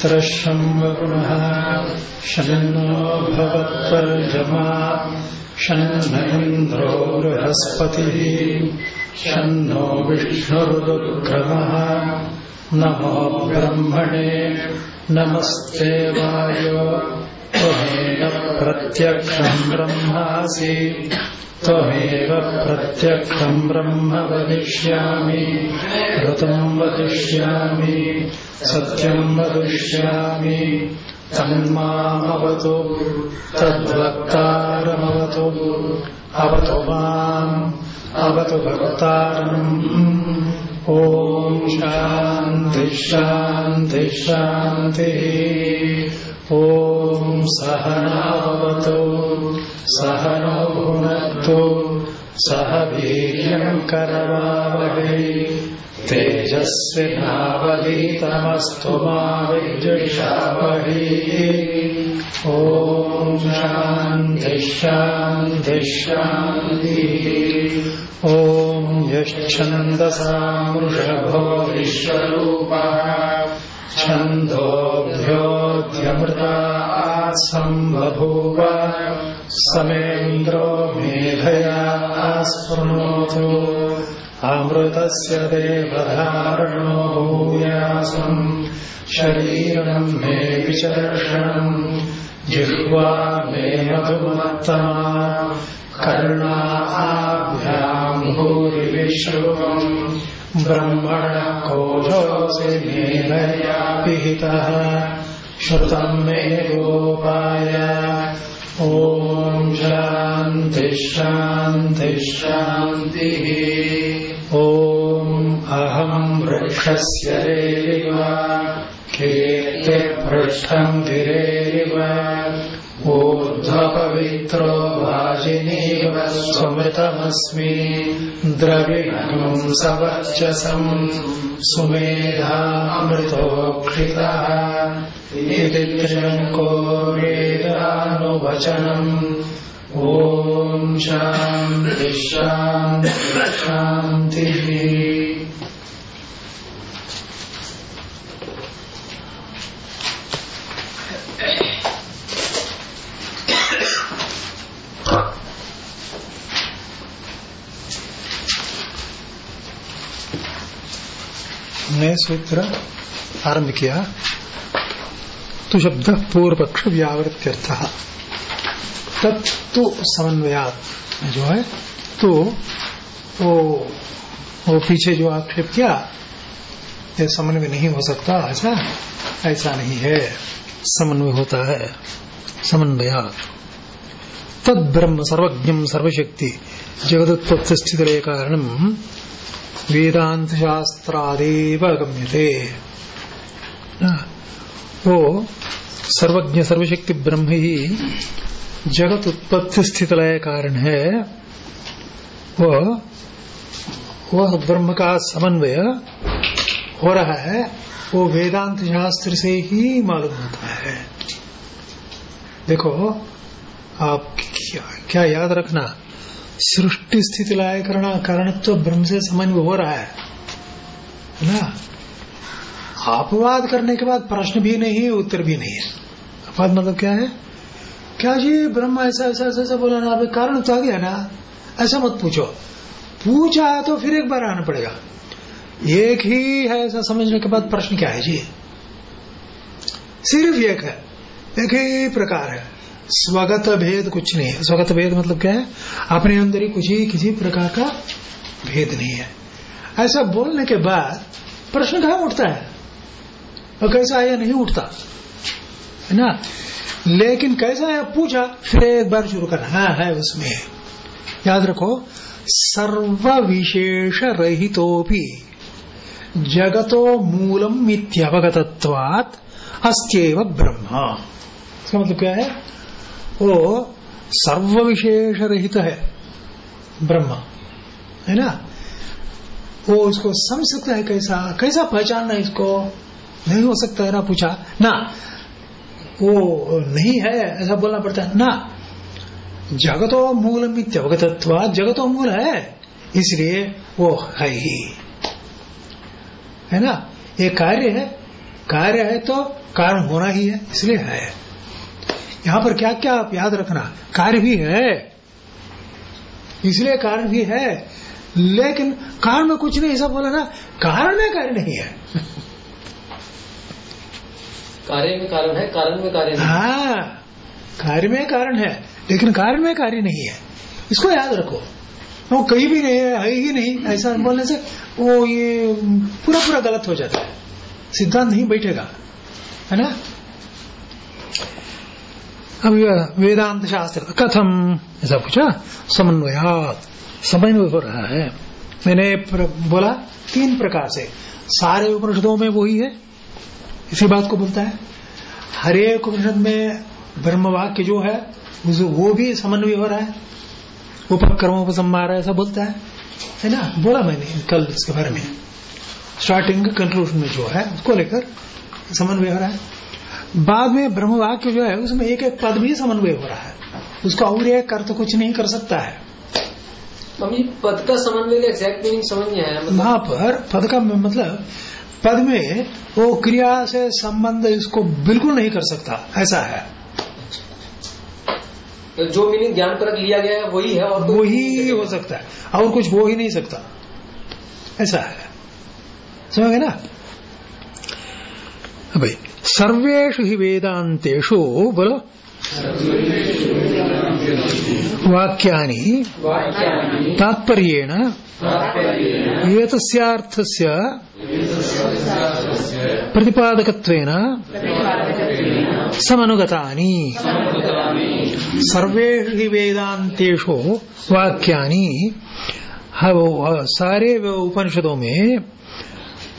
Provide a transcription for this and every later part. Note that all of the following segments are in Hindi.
मित्रशं वरुणः शन्नो इन्द्रो बृहस्पतिः। शन्नो विष्णुरुक्रमः नमो ब्रह्मणे नमस्ते वायो त्वमेव प्रत्यक्षम् ब्रह्मासि त्वमेव प्रत्यक्षम् ब्रह्म वदिष्यामि ऋतम् वदिष्यामि सत्यम् वदिष्यामि तन्मामवतु तद्वक्तारमवतु अवतु माम् अवतु भक्तारम् ॐ शान्ति शान्ति शान्तिः ॐ सहनावतु सहनो भुनक्तु सह वीर्यम् करवावहै। तेजस्विनावधीतमस्तु मा विद्विषावहै ॐ शान्ति शान्ति ॐ विश्वरूपः छन्दोभ्योऽध्यमृता सम्बभूव समेन्द्रो मेधया स्पृणोतु अमृतस्य देवधारणो भूयासम् शरीरम् मे विचर्षणम् जिह्वा मे मधुमत्तमा। कर्णाभ्याम् भूरि विश्रुवम् ब्रह्मण कोशोऽसि पिहितः श्रुतम् मे गोपाय। ॐ शान्ति शान्ति शान्तिः। ॐ अहम् वृक्षस्य रेरिव कीर्तिपृष्ठम् गिरेरिव ऊर्ध्वपवित्रो वाजिनीव स्वमृतमस्मि द्रविणम् सवर्चसम् सुमेधामृतोक्षितः इति त्र्यङ्को वेदानुवचनम् ॐ शान्ति। नए सूत्र आरंभ किया तो शब्द पूर्व पक्ष व्यावृत्यर्थ। तत्तु समन्वयात जो है तो वो वो पीछे जो आक्षेप किया, ये समन्वय नहीं हो सकता ऐसा ऐसा नहीं है। समन्वय होता है। समन्वयात तद ब्रह्म सर्वज्ञम सर्वशक्ति जगदुत्पत्ति स्थित कारणम वेदांत शास्त्रादेव गम्यते वो सर्वज्ञ सर्वशक्ति ब्रह्म ही जगत उत्पत्ति स्थित लय कारण है। वह वह ब्रह्म का समन्वय हो रहा है वो वेदांत शास्त्र से ही मालूम होता है। देखो आप क्या, क्या याद रखना? सृष्टि स्थिति लय करना कारण तो ब्रह्म से समन्वय हो रहा है। ना? अपवाद करने के बाद प्रश्न भी नहीं है उत्तर भी नहीं है। अपवाद मतलब क्या है? क्या जी ब्रह्म ऐसा ऐसा ऐसा ऐसा बोला ना? कारण तो आ गया ना। ऐसा मत पूछो। पूछा तो फिर एक बार आना पड़ेगा। एक ही है ऐसा समझने के बाद प्रश्न क्या है जी? सिर्फ़ एक है। एक ही प्रकार है। स्वगत भेद कुछ नहीं है। स्वगत भेद मतलब क्या है? अपने अंदर ही कुछ ही, किसी प्रकार का भेद नहीं है। ऐसा बोलने के बाद प्रश्न कहा उठता है? और कैसा आया? नहीं उठता। है ना? लेकिन कैसा है पूछा, फिर एक बार शुरू करना। हाँ है उसमें। याद रखो सर्व विशेष रहितो भी जगतो मूलम इत्यवगतत्वात् अस्त्यव ब्रह्म। इसका मतलब क्या है? वो सर्व विशेष रहित है ब्रह्म। है ना? वो इसको समझ सकता है कैसा कैसा पहचानना इसको? नहीं हो सकता है ना पूछा? ना। वो नहीं है, ऐसा बोलना पड़ता है। ना। जगतो मूल मित्यवगतत्वा जगतो मूल है, इसलिए वो है ही। है ना? ये कार्य है। कार्य है तो कारण होना ही है, इसलिए है। यहाँ पर क्या क्या आप याद रखना? कार्य भी है। इसलिए कारण भी है। लेकिन कारण में कुछ नहीं ऐसा बोला ना कारण में कार्य नहीं है। कार्य में कारण है कारण में कार्य नहीं हाँ। कार्य में कारण है लेकिन कारण में कार्य नहीं है। इसको याद रखो। वो कहीं भी नहीं है है ही नहीं ऐसा बोलने से वो ये पूरा पूरा गलत हो जाता है। सिद्धांत नहीं बैठेगा है ना? अब वेदांत शास्त्र कथम ऐसा पूछा समन्वयात समन्वय हो रहा है। मैंने प्र, बोला तीन प्रकार से। सारे उपनिषदों में वही है इसी बात को बोलता है। हर एक उपनिषद में ब्रह्म वाक्य जो है वो भी समन्वय हो रहा है। उपक्रमोपसंहार ऐसा बोलता है। है ना? बोला मैंने कल इसके बारे में। स्टार्टिंग कंक्लूजन में जो है उसको लेकर समन्वय हो रहा है। बाद में ब्रह्म वाक्य जो है उसमें एक एक पद भी समन्वय हो रहा है। उसको और एक अर्थ कुछ नहीं कर सकता है। पद का समन्वय एग्जैक्ट मीनिंग समझ नहीं आया मतलब वहाँ पर पद का मतलब पद में वो क्रिया से संबंध इसको बिल्कुल नहीं कर सकता ऐसा है। जो मीनिंग ज्ञान परक लिया गया है वही है और कोई वही हो सकता है और कुछ हो ही नहीं सकता। ऐसा है। समझ गए ना? भाई सर्वेषु ही वेदांतेषु बोलो। वाक्यानि। तात्पर्येण। एतस्यार्थस्य प्रतिपादकत्वेन समनुगतानि। सर्वेषु ही वेदांतेषु वाक्यानि। सारे उपनिषदों में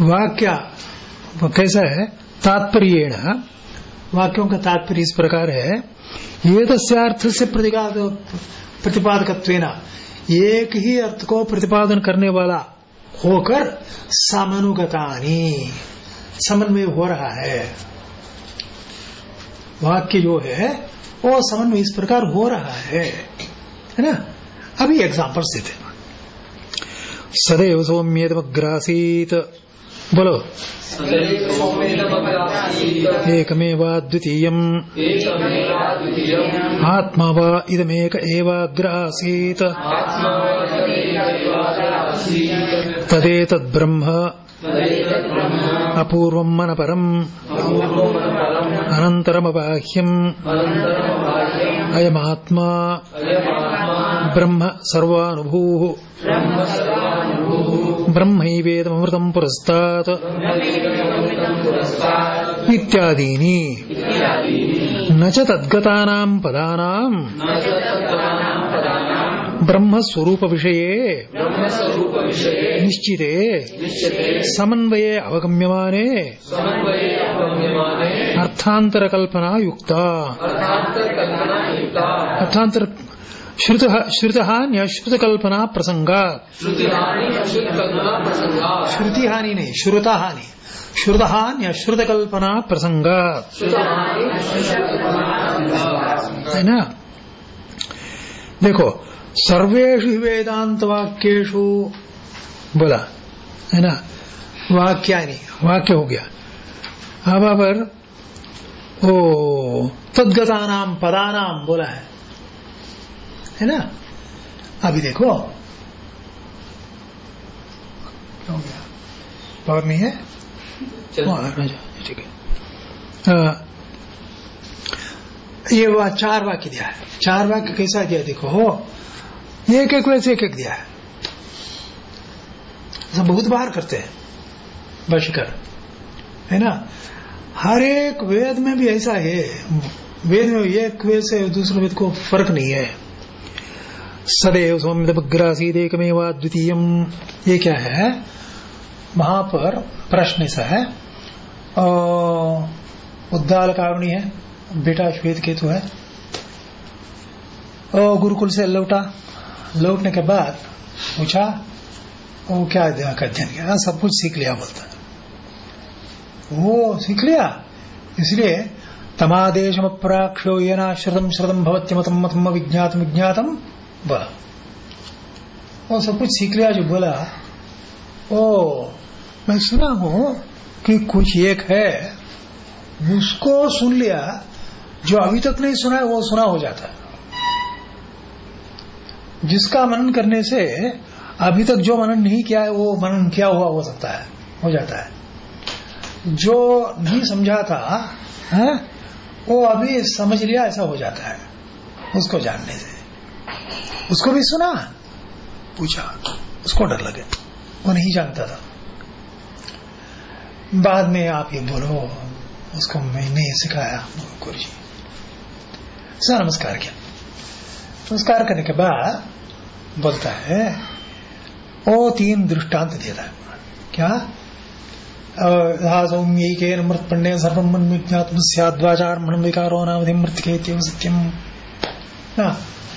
वाक्य, कैसा? है तात्पर्येण, वाक्यों का तात्पर्य इस प्रकार है ये तस्थ से प्रतिपाद प्रतिपादकत्वेन, एक ही अर्थ को प्रतिपादन करने वाला होकर समनुगतानी, समन्वय हो रहा है। वाक्य जो है, वो समन्वय इस प्रकार हो रहा है। है ना? अभी एग्जाम्पल्स देते सदैव सौम्येदमग्रासीत बोलो। एकमेवाद्वितीयम् आत्मा वा इदमेक एवाग्रासीत् तदेतद्ब्रह्म अपूर्वम् मनपरम्। अनन्तरमबाह्यम् अयमात्मा। ब्रह्म सर्वानुभूः। ब्रह्मैवेदमृतम् पुरस्तात्। इत्यादीनि। न च तद्गतानाम् पदानाम्। ब्रह्मस्वरूपविषये निश्चिते समन्वये अवगम्यमाने अर्थान्तरकल्पना युक्ता श्रुत श्रुत न्यश्रुतकल्पना प्रसंगा। श्रुति हानि नहीं श्रुता हानि श्रुत न्यश्रुतकल्पना प्रसंगा। है ना? देखो सर्वेषु ही वेदांत वाक्येषु बोला है ना? वाक्यानि वाक्य हो गया। अब पर ओ तदगतानाम पदानाम बोला है। है ना? अभी देखो। क्या हो गया? पावर नहीं है? हाँ, ठीक है। ये वा, चार वाक्य दिया है। चार वाक्य कैसा दिया देखो? हो एक एक वैसे एक एक दिया है। ऐसा बहुत बार करते हैं। भाष्यकर है ना? हर एक वेद में भी ऐसा है। वेद में एक वेद से दूसरे वेद को फ़र्क नहीं है। सदैव सौम्यग्रासीद एकमेवा द्वितीय ये क्या है? वहाँ पर प्रश्न ऐसा है। उद्दाल कारुणी है, बेटा श्वेत केतु है। और गुरुकुल से लौटा। लौटने के बाद पूछा वो क्या अध्ययन किया? सब कुछ सीख लिया बोलता वो सीख लिया? इसलिए तमादेशम प्राक्षो ये ना श्रुतम श्रुतम भवत्यमतम, मतम विज्ञातम विज्ञातम। बोला वो सब कुछ सीख लिया जो बोला ओ मैं सुना हूँ कि कुछ एक है उसको सुन लिया जो अभी तक नहीं सुना है वो सुना हो जाता है। जिसका मनन करने से अभी तक जो मनन नहीं किया है वो मनन किया हुआ हो सकता है हो जाता है। जो नहीं समझा था है, वो अभी समझ लिया ऐसा हो जाता है उसको जानने से। उसको भी सुना? पूछा। उसको डर लगे। वो नहीं जानता था। बाद में आप ये बोलो उसको मैंने सिखाया। गुरु जी सर नमस्कार किया। नमस्कार करने के बाद बोलता है ओ तीन दृष्टांत देता है। क्या? सौम्यके मृत पंडे सर्वम मन मन विकारो सत्यम। हाँ,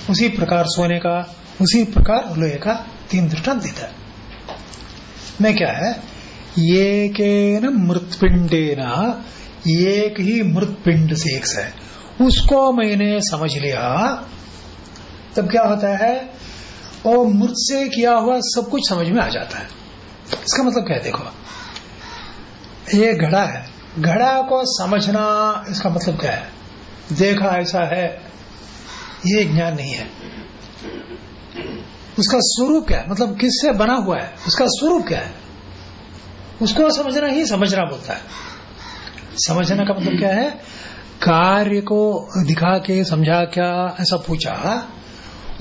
उसी प्रकार सोने का, उसी प्रकार लोहे का तीन दृष्टांत देता है। मैं क्या है? ये के न मृतपिंडे न एक ही मृतपिंड से एक है। उसको मैंने समझ लिया। तब क्या होता है? और मृत से किया हुआ सब कुछ समझ में आ जाता है। इसका मतलब क्या है? देखो, ये घड़ा है। घड़ा को समझना इसका मतलब क्या है? देखा ऐसा है। ये ज्ञान नहीं है। उसका स्वरूप क्या है? मतलब किससे बना हुआ है? उसका स्वरूप क्या है? उसको समझना ही समझना बोलता है। समझना का मतलब क्या है? कार्य को दिखा के, समझा क्या, ऐसा पूछा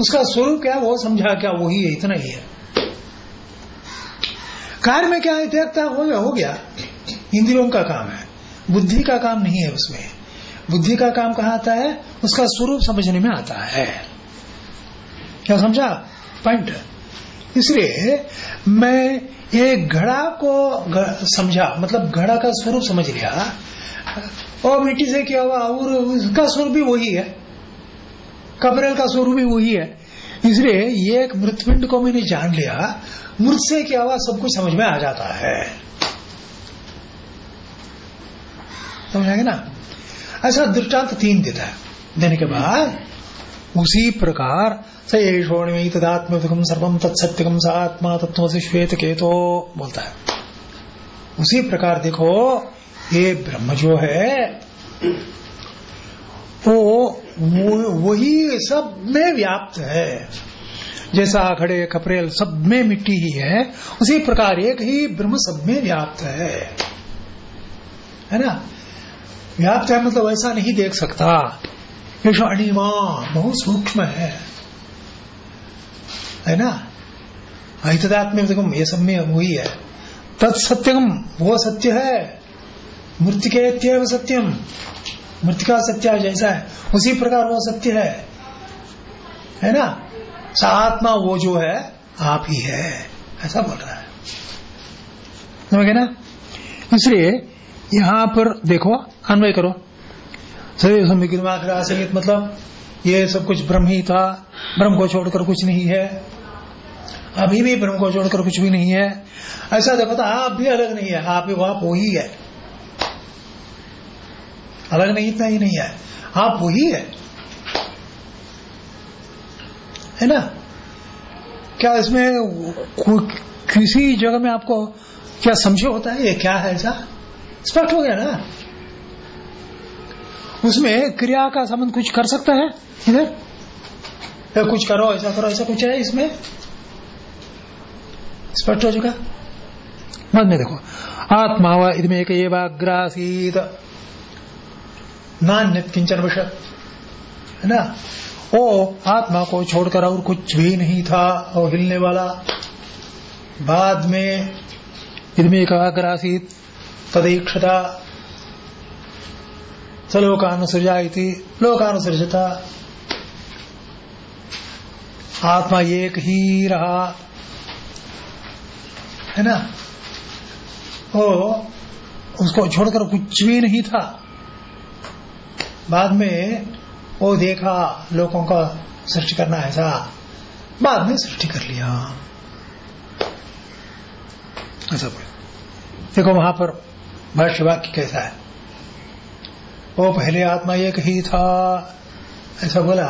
उसका स्वरूप क्या वो समझा क्या वही है इतना ही है। कार्य में क्या है? देखता हो गया। हो गया इंद्रियों का काम है। बुद्धि का काम नहीं है उसमें। बुद्धि का काम कहा आता है? उसका स्वरूप समझने में आता है। क्या समझा? पॉइंट इसलिए मैं एक घड़ा को समझा मतलब घड़ा का स्वरूप समझ लिया और मिट्टी से क्या हुआ और उसका स्वरूप भी वही है। कबरेल का स्वरूप भी वही है। इसलिए एक मृतपिंड को मैंने जान लिया। मृत से क्या हुआ सब कुछ समझ में आ जाता है। समझाएँगे ना? ऐसा दृष्टांत तीन देता है। देने के बाद, उसी प्रकार, स येषोणिमी तदात्मकम सर्वम तत्सत्यकम स आत्मा तत्व से श्वेत केतो बोलता है। उसी प्रकार देखो, ये ब्रह्म जो है, वो वही सब में व्याप्त है। जैसा खड़े, खपरेल सब में मिट्टी ही है, उसी प्रकार एक ही ब्रह्म सब में व्याप्त है। है ना? व्याप्त है मतलब ऐसा नहीं देख सकता। ये अणिमा, बहुत सूक्ष्म है। है ना? हितदात्म ये सब में वही है। तत्सत्यम वो सत्य है। मृतिकेत्यव सत्यम मृतिका सत्य जैसा है। उसी प्रकार वो सत्य है। है ना? आत्मा वो जो है, आप ही है। ऐसा बोल रहा है। ना? इसलिए यहाँ पर देखो, अन्वय करो। सभी संविग्रमाग्रह मतलब ये सब कुछ ब्रह्म ही था, ब्रह्म को छोड़कर कुछ नहीं है। अभी भी ब्रह्म को छोड़कर कुछ भी नहीं है। ऐसा देखो तो आप भी अलग नहीं है, आप आप वही है। अलग नहीं, इतना ही नहीं है। आप वही है। है ना? क्या इसमें किसी जगह में आपको क्या समझे होता है? ये क्या है ऐसा? स्पष्ट हो गया ना? उसमें क्रिया का संबंध कुछ कर सकता है? इधर? कुछ करो, ऐसा करो, ऐसा कुछ है इसमें? स्पष्ट हो चुका? बाद में देखो। आत्मा व एक एवाग्रासीत नान्य किंचन विषय है ना? वो आत्मा को छोड़कर और कुछ भी नहीं था, और हिलने वाला। बाद में इदमें एक आग्रासीत तदीक्षता। सलोकानुसृजा लोकानुसृजता। आत्मा एक ही रहा। है ना? वो उसको छोड़कर कुछ भी नहीं था। बाद में वो देखा, लोगों का सृष्टि करना ऐसा। बाद में सृष्टि कर लिया। ऐसा देखो वहाँ पर भाष्य वाक्य कैसा है वो पहले आत्मा एक ही था। ऐसा बोला,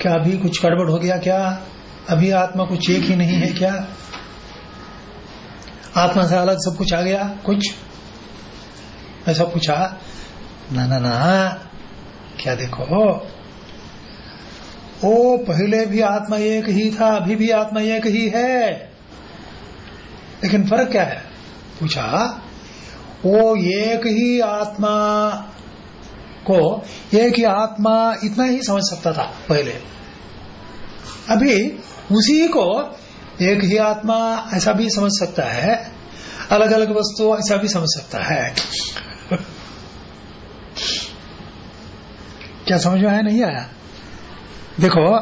क्या अभी कुछ गड़बड़ हो गया क्या? अभी आत्मा कुछ एक ही नहीं है क्या? आत्मा से अलग सब कुछ आ गया, कुछ? ऐसा पूछा, ना ना ना, क्या देखो? ओ पहले भी आत्मा एक ही था, अभी भी आत्मा एक ही है। लेकिन फ़र्क क्या है? पूछा वो एक ही आत्मा को, एक ही आत्मा इतना ही समझ सकता था पहले। अभी उसी को एक ही आत्मा ऐसा भी समझ सकता है अलग अलग वस्तु ऐसा भी समझ सकता है। क्या समझ में आया? नहीं आया। देखो,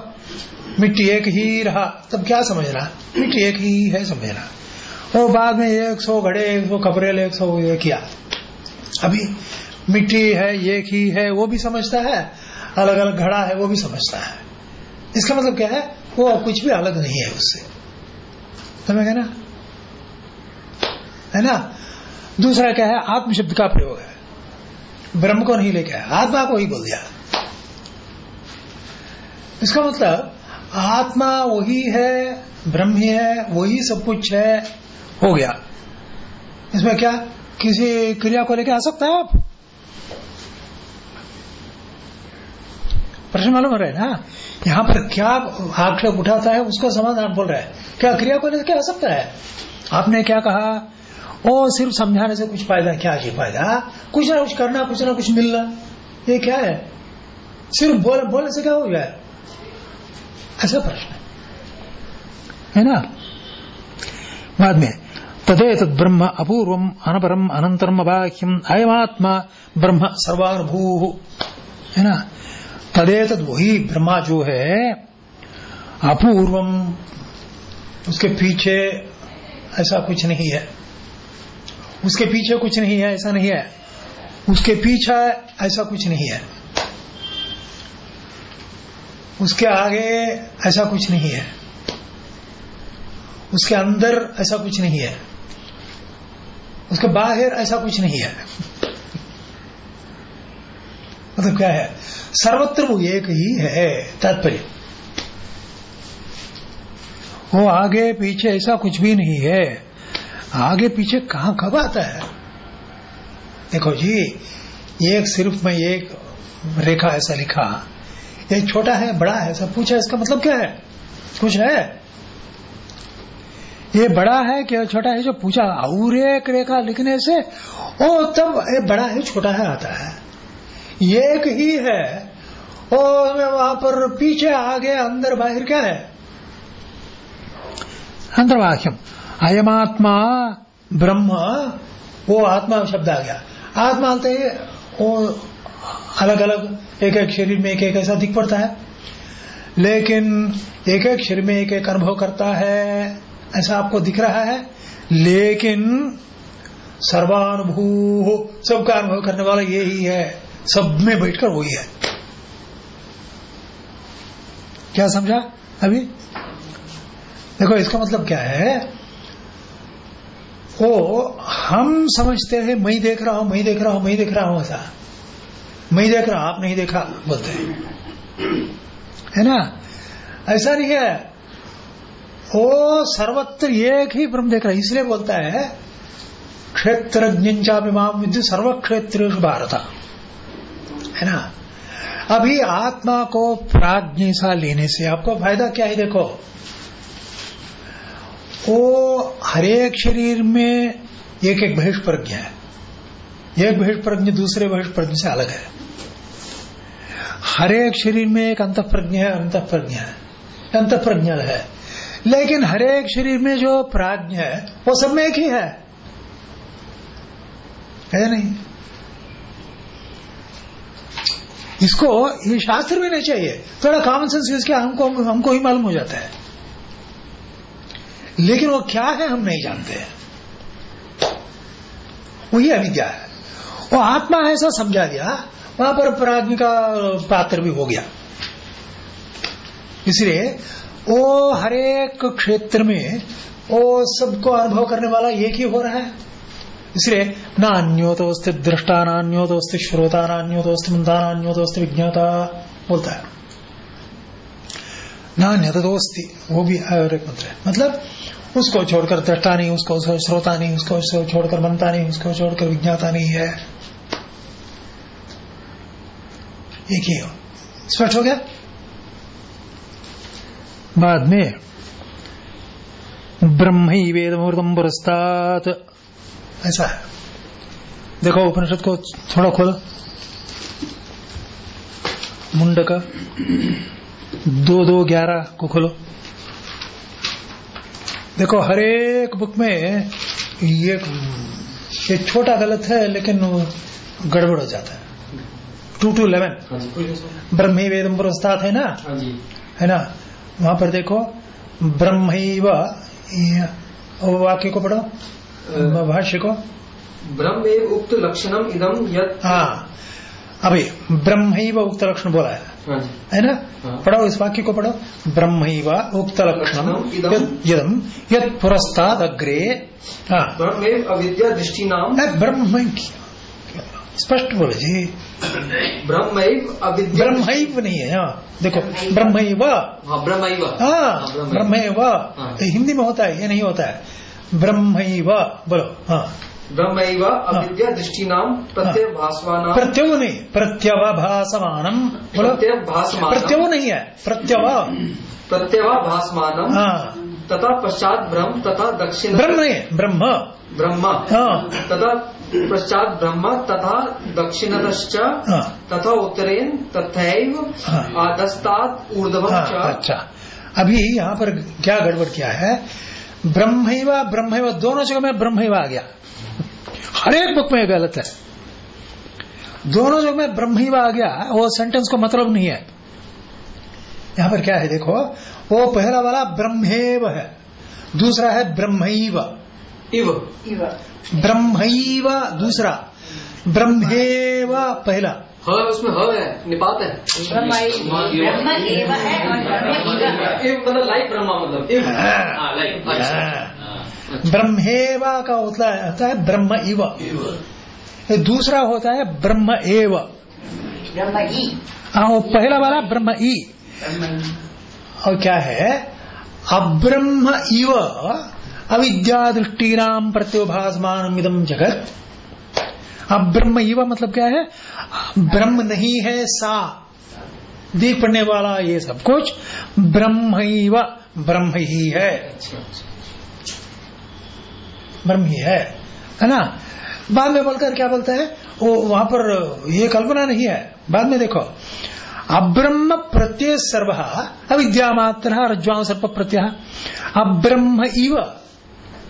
मिट्टी एक ही रहा, तब क्या समझ रहा मिट्टी एक ही है समझ रहा और बाद में एक सौ घड़े, एक सौ कपड़े एक सौ ये किया। अभी मिट्टी है एक ही है, वो भी समझता है। अलग अलग घड़ा है, वो भी समझता है। इसका मतलब क्या है? वो कुछ भी अलग नहीं है उससे। समझ गए ना? है ना? दूसरा क्या है? आत्म शब्द का प्रयोग है। ब्रह्म को नहीं लेके आया। आत्मा को ही बोल दिया। इसका मतलब आत्मा वही है, ब्रह्म ही है, वही सब कुछ है हो गया। इसमें क्या किसी क्रिया को लेकर आ सकता है आप? प्रश्न मालूम हो रहा है ना? यहाँ पर क्या आक्षेप उठाता है उसको समाधान बोल रहा है। क्या क्रिया को लेकर आ सकता है? आपने क्या कहा? ओ सिर्फ़ समझाने से कुछ फ़ायदा क्या जी फ़ायदा? कुछ ना कुछ करना कुछ ना कुछ मिलना। ये क्या है? सिर्फ़ बोल, बोलने से क्या हो गया? ऐसा प्रश्न है ना? बाद में तदे तद ब्रह्म अपूर्वम, अनपरम अनंतरम बाह्यम अयमात्मा ब्रह्म सर्वानुभू। है ना? तदेतद वही ब्रह्मा जो है, अपूर्वम, उसके पीछे ऐसा कुछ नहीं है। उसके पीछे कुछ नहीं है, ऐसा नहीं है। उसके पीछे ऐसा कुछ नहीं है। उसके आगे ऐसा कुछ नहीं है। उसके अंदर ऐसा कुछ नहीं है। उसके बाहर ऐसा कुछ नहीं है। मतलब क्या है? सर्वत्र वो एक ही है, तात्पर्य। वो आगे पीछे ऐसा कुछ भी नहीं है। आगे पीछे कहाँ कब आता है? देखो जी, एक सिर्फ़ मैं एक रेखा ऐसा लिखा। एक छोटा है, बड़ा है, सब पूछा, इसका मतलब क्या है? कुछ है? ये बड़ा है क्या छोटा है? जो पूछा और एक रेखा लिखने से, ओ, तब ये बड़ा है, छोटा है, आता है। ये एक ही है, और वहाँ पर पीछे, आगे, अंदर, बाहर क्या है? अंदर वाक्यम। अयमात्मा ब्रह्म, वो आत्मा शब्द आ गया। आत्मा आते वो अलग अलग एक एक शरीर में एक एक ऐसा दिख पड़ता है। लेकिन एक एक शरीर में एक एक अनुभव करता है। ऐसा आपको दिख रहा है। लेकिन सर्वानुभू, सबका अनुभव करने वाला यही है। सब में बैठकर वही है। क्या समझा अभी? देखो, इसका मतलब क्या है? वो हम समझते हैं, मैं देख रहा हूँ, मैं देख रहा हूँ, मैं देख रहा हूँ ऐसा। मैं देख रहा आप नहीं देखा, बोलते हैं। है ना? ऐसा नहीं है। वो सर्वत्र एक ही ब्रह्म देख रहा है, इसलिए बोलता है क्षेत्र विद्युत सर्व क्षेत्र भारत। है ना? अभी आत्मा को प्राज्ञ सा लेने से आपको फ़ायदा क्या है देखो? वो हरेक शरीर में एक एक बहिष प्रज्ञा है। एक बहिष प्रज्ञ दूसरे बहिष प्रज्ञ से अलग है। हरेक शरीर में एक अंत प्रज्ञ है अंत प्रज्ञ है। अंत प्रज्ञा है। लेकिन हरेक शरीर में जो प्राज्ञ है, वो सब में एक ही है। है नहीं? इसको ये शास्त्र में नहीं चाहिए। थोड़ा कॉमन सेंस इसके हमको हमको ही मालूम हो जाता है। लेकिन वो क्या है, हम नहीं जानते हैं। वही अविद्या है। वो आत्मा ऐसा समझा दिया। वहाँ पर प्राज्ञ का पात्र भी हो गया। इसलिए वो हरेक क्षेत्र में वो सबको अनुभव करने वाला एक ही हो रहा है। इसलिए न अन्यो दोस्त दृष्टा अन्यो दोस्त श्रोता नान्यो अन्यो दोस्त मंदा अन्यो दोस्त विज्ञाता बोलता है। न अन्य वो भी आयुर्वेद और एक मंत्र है। मतलब उसको छोड़कर दृष्टा नहीं, उसको श्रोता नहीं, उसको छोड़कर मनता नहीं, उसको छोड़कर विज्ञाता नहीं है। एक ही हो। स्पष्ट हो गया? बाद में ब्रह्म ही वेदमूर्तम पुरस्तात। ऐसा है। देखो उपनिषद को थोड़ा खोलो। मुंड का दो दो ग्यारह को खोलो। देखो हर एक बुक में ये ये छोटा गलत है लेकिन गड़बड़ हो जाता है। Two two eleven. हाँ ब्रह्म वेदम पुरस्तात है ना? हाँ है ना? वहाँ पर देखो ब्रह्म वाक्य को पढ़ो भाष्य को। ब्रह्म उक्त लक्षणम इदम हाँ अभी ब्रह्म उक्त लक्षण बोला है। हाँ है ना? हाँ। पढ़ो इस वाक्य को पढ़ो। ब्रह्म उक्त लक्षण यदम यद पुरस्ताद अग्रे हाँ। ब्रह्म अविद्या दृष्टि नाम ब्रह्म स्पष्ट बोलो जी। ब्रह्म ब्रह्म नहीं है हाँ। देखो ब्रह्म हाँ ब्रह्म हाँ ब्रह्म हाँ। हिंदी में होता है ये नहीं होता है। ब्रह्म बोलो हाँ। ब्रह्म अविद्या दृष्टि नाम प्रत्यय भासवाना प्रत्यव नहीं प्रत्यवाभासमानम बोलो। प्रत्यय प्रत्यव नहीं है प्रत्यव। प्रत्यवा भासमानम। हाँ। तथा पश्चात ब्रह्म तथा दक्षिण। ब्रह्म नहीं ब्रह्म। ब्रह्म। हाँ। तथा पश्चात ब्रह्म तथा दक्षिणतश्च हाँ। तथा उत्तरेन तथैव। आदस्तात् ऊर्ध्वं अच्छा। अभी यहाँ पर क्या गड़बड़ किया है? ब्रह्म ब्रह्म दोनों जगह में ब्रह्म आ गया। हर एक बुक में गलत है। दोनों जगह में ब्रह्म आ गया वो सेंटेंस को मतलब नहीं है। यहाँ पर क्या है देखो वो पहला वाला ब्रह्मेव है दूसरा है ब्रह्मैव। इव। ब्रह्मैव दूसरा। ब्रह्मेव पहला। ह उसमें ह है निपात है। ब्रह्म एव ब्रह्म इव मतलब लाइक ब्रह्मा मतलब। हाँ। हाँ, लाइक अच्छा। हाँ। ब्रह्मेवा का होता है होता है ब्रह्म इव दूसरा होता है ब्रह्म एव ब्रह्म ई हाँ वो पहला वाला ब्रह्म ब्रह्म ई और क्या है? अब्रह्म इव अविद्या दृष्टिराम प्रत्योभासमान इदम जगत। अब्रह्म इव मतलब क्या है? ब्रह्म नहीं है सा। देख पड़ने वाला ये सब कुछ ब्रह्म ब्रह्म ही है। ब्रह्म ही है है ना? बाद में बोलकर क्या बोलता है? वो वहाँ पर ये कल्पना नहीं है। बाद में देखो। अब्रह्म प्रत्यय सर्व, अविद्या मात्र रज्वाम सर्प प्रत्यय। अब्रह्म इव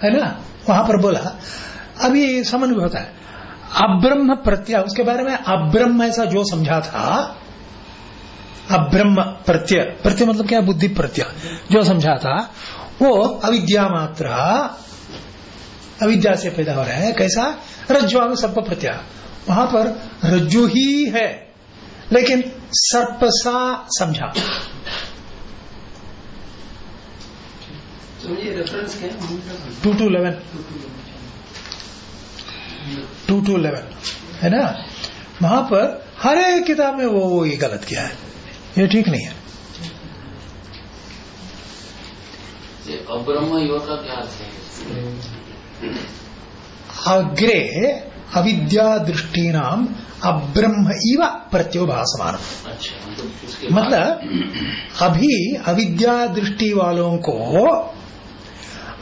है ना? वहाँ पर बोला अभी समन्वय होता है। अब्रह्म प्रत्यय, उसके बारे में अब्रह्म ऐसा जो समझा था अब्रह्म प्रत्यय प्रत्यय मतलब क्या? बुद्धि प्रत्यय। जो समझा था, वो अविद्या मात्र, अविद्या से पैदा हो रहा है। कैसा? रज्जुआ में सर्प प्रत्यय। वहाँ पर रज्जु ही है, लेकिन सर्प सा समझा तो ये रेफरेंस क्या है two two eleven two two eleven है ना? वहाँ पर हर एक किताब में वो, वो ये गलत किया है। ये ठीक नहीं है। अब्रह्म युवा का क्या है? अग्रे अविद्या दृष्टि नाम अब्रह्म इव प्रत्योभासमान अच्छा मतलब मतलब अभी अविद्या दृष्टि वालों को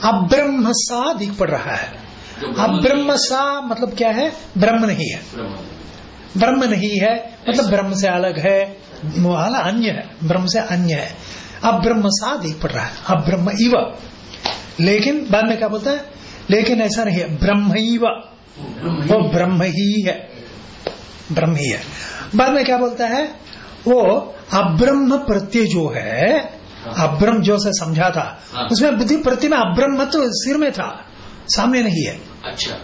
अब्रह्म सा दिख पड़ रहा है। ब्रह्म अब्रह्म सा मतलब क्या है? ब्रह्म नहीं है। ब्रह्म। नहीं है मतलब ब्रह्म से अलग है वाला अन्य है ब्रह्म से अन्य है। अब ब्रह्म सा दिख पड़ रहा है अब ब्रह्म इव। लेकिन बाद में क्या बोलता है? लेकिन ऐसा नहीं है ब्रह्म इव। वो ब्रह्म ही है। ब्रह्म ही है। बाद में क्या बोलता है? वो अब्रह्म प्रत्यय जो है अब्रह्म जो से समझा था हाँ। उसमें बुद्धि प्रत्यय में अब्रह्म तो सिर में था सामने नहीं है। अच्छा।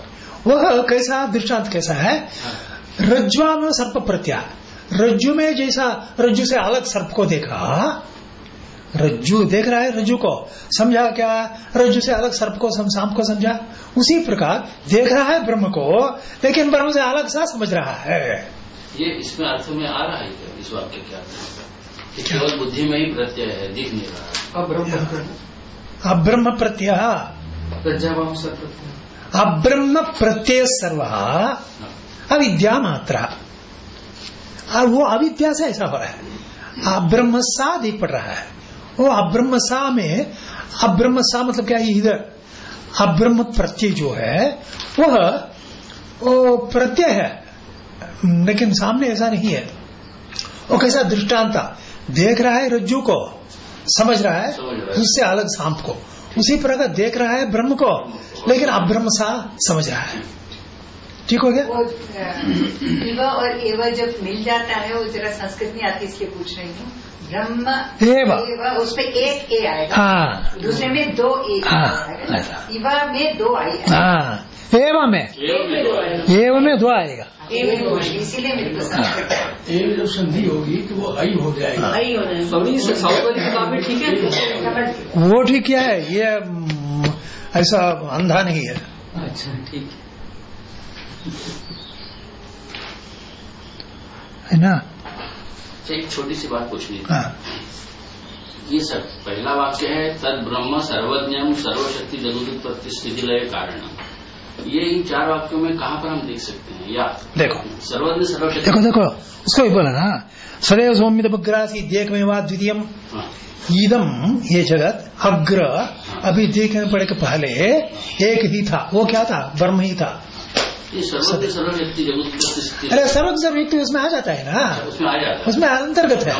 वह कैसा दृष्टांत कैसा है? रज्जुआ में सर्प प्रत्या। रज्जु में जैसा रज्जु से अलग सर्प को देखा रज्जु देख रहा है रज्जु को। समझा क्या? रज्जु से अलग सर्प को सम, सांप को समझा? उसी प्रकार देख रहा है ब्रह्म को लेकिन ब्रह्म से अलग सा समझ रहा है। ये इसमें अर्थ में आ रहा है इस वाक्य के अर्थ में? कि केवल बुद्धि में ही प्रत्यय है दिख नहीं रहा। अब ब्रह्म अब ब्रह्म प्रत्यय प्रज्ञावाम अब्रह्म प्रत्यय सर्व। हाँ। अविद्या मात्र। और वो अविद्या से ऐसा हो रहा है। अब्रह्मसा दिख पड़ रहा है। वो अब्रह्मसा में अब्रह्मसा मतलब क्या है? इधर। अब्रह्म प्रत्यय जो है वह वो प्रत्यय है। लेकिन सामने ऐसा नहीं है। वो कैसा दृष्टांता देख रहा है रज्जू को समझ रहा है। उससे अलग सांप को। उसी प्रकार देख रहा है ब्रह्म को लेकिन अब्रह्म सा समझ रहा है। ठीक हो गया? वो और एव जब मिल जाता है वो जरा संस्कृत में आती है इसलिए पूछ रही हूँ। ब्रह्म एव। एव, उसमें एक ए आएगा। हाँ। दूसरे में दो ए हाँ, आएगा। ऐसा। इवा में दो आई हाँ। एवं में? एवं में दो आएगा। एवं जब संधि होगी तो वो आई हो जाएगा है वो ठीक क्या है ये हम्म, ऐसा अंधा नहीं है। अच्छा ठीक। है ना? एक छोटी सी बात पूछनी थी हाँ। ये सब पहला वाक्य है तद ब्रह्म सर्वज्ञम सर्वशक्ति जगुदित प्रतिस्थिति लय कारण ये इन चार वाक्यों में कहाँ पर हम देख सकते हैं? या देखो। सर्वज्ञ सर्वशक्ति। देखो देखो। उसको भी बोला ना। सदैव सौम्य बग्रासी देख में वा द्वितीयम हाँ, ईदम ये जगत अग्र अभी देखने पड़े के पहले एक ही था। वो क्या था? ब्रह्म ही था। सर्वज्ञ सर्वशक्ति अरे सर्वज्ञ सर्वव्यक्ति उसमें आ जाता है ना। उसमें आ जाता है। उसमें अंतर्गत है।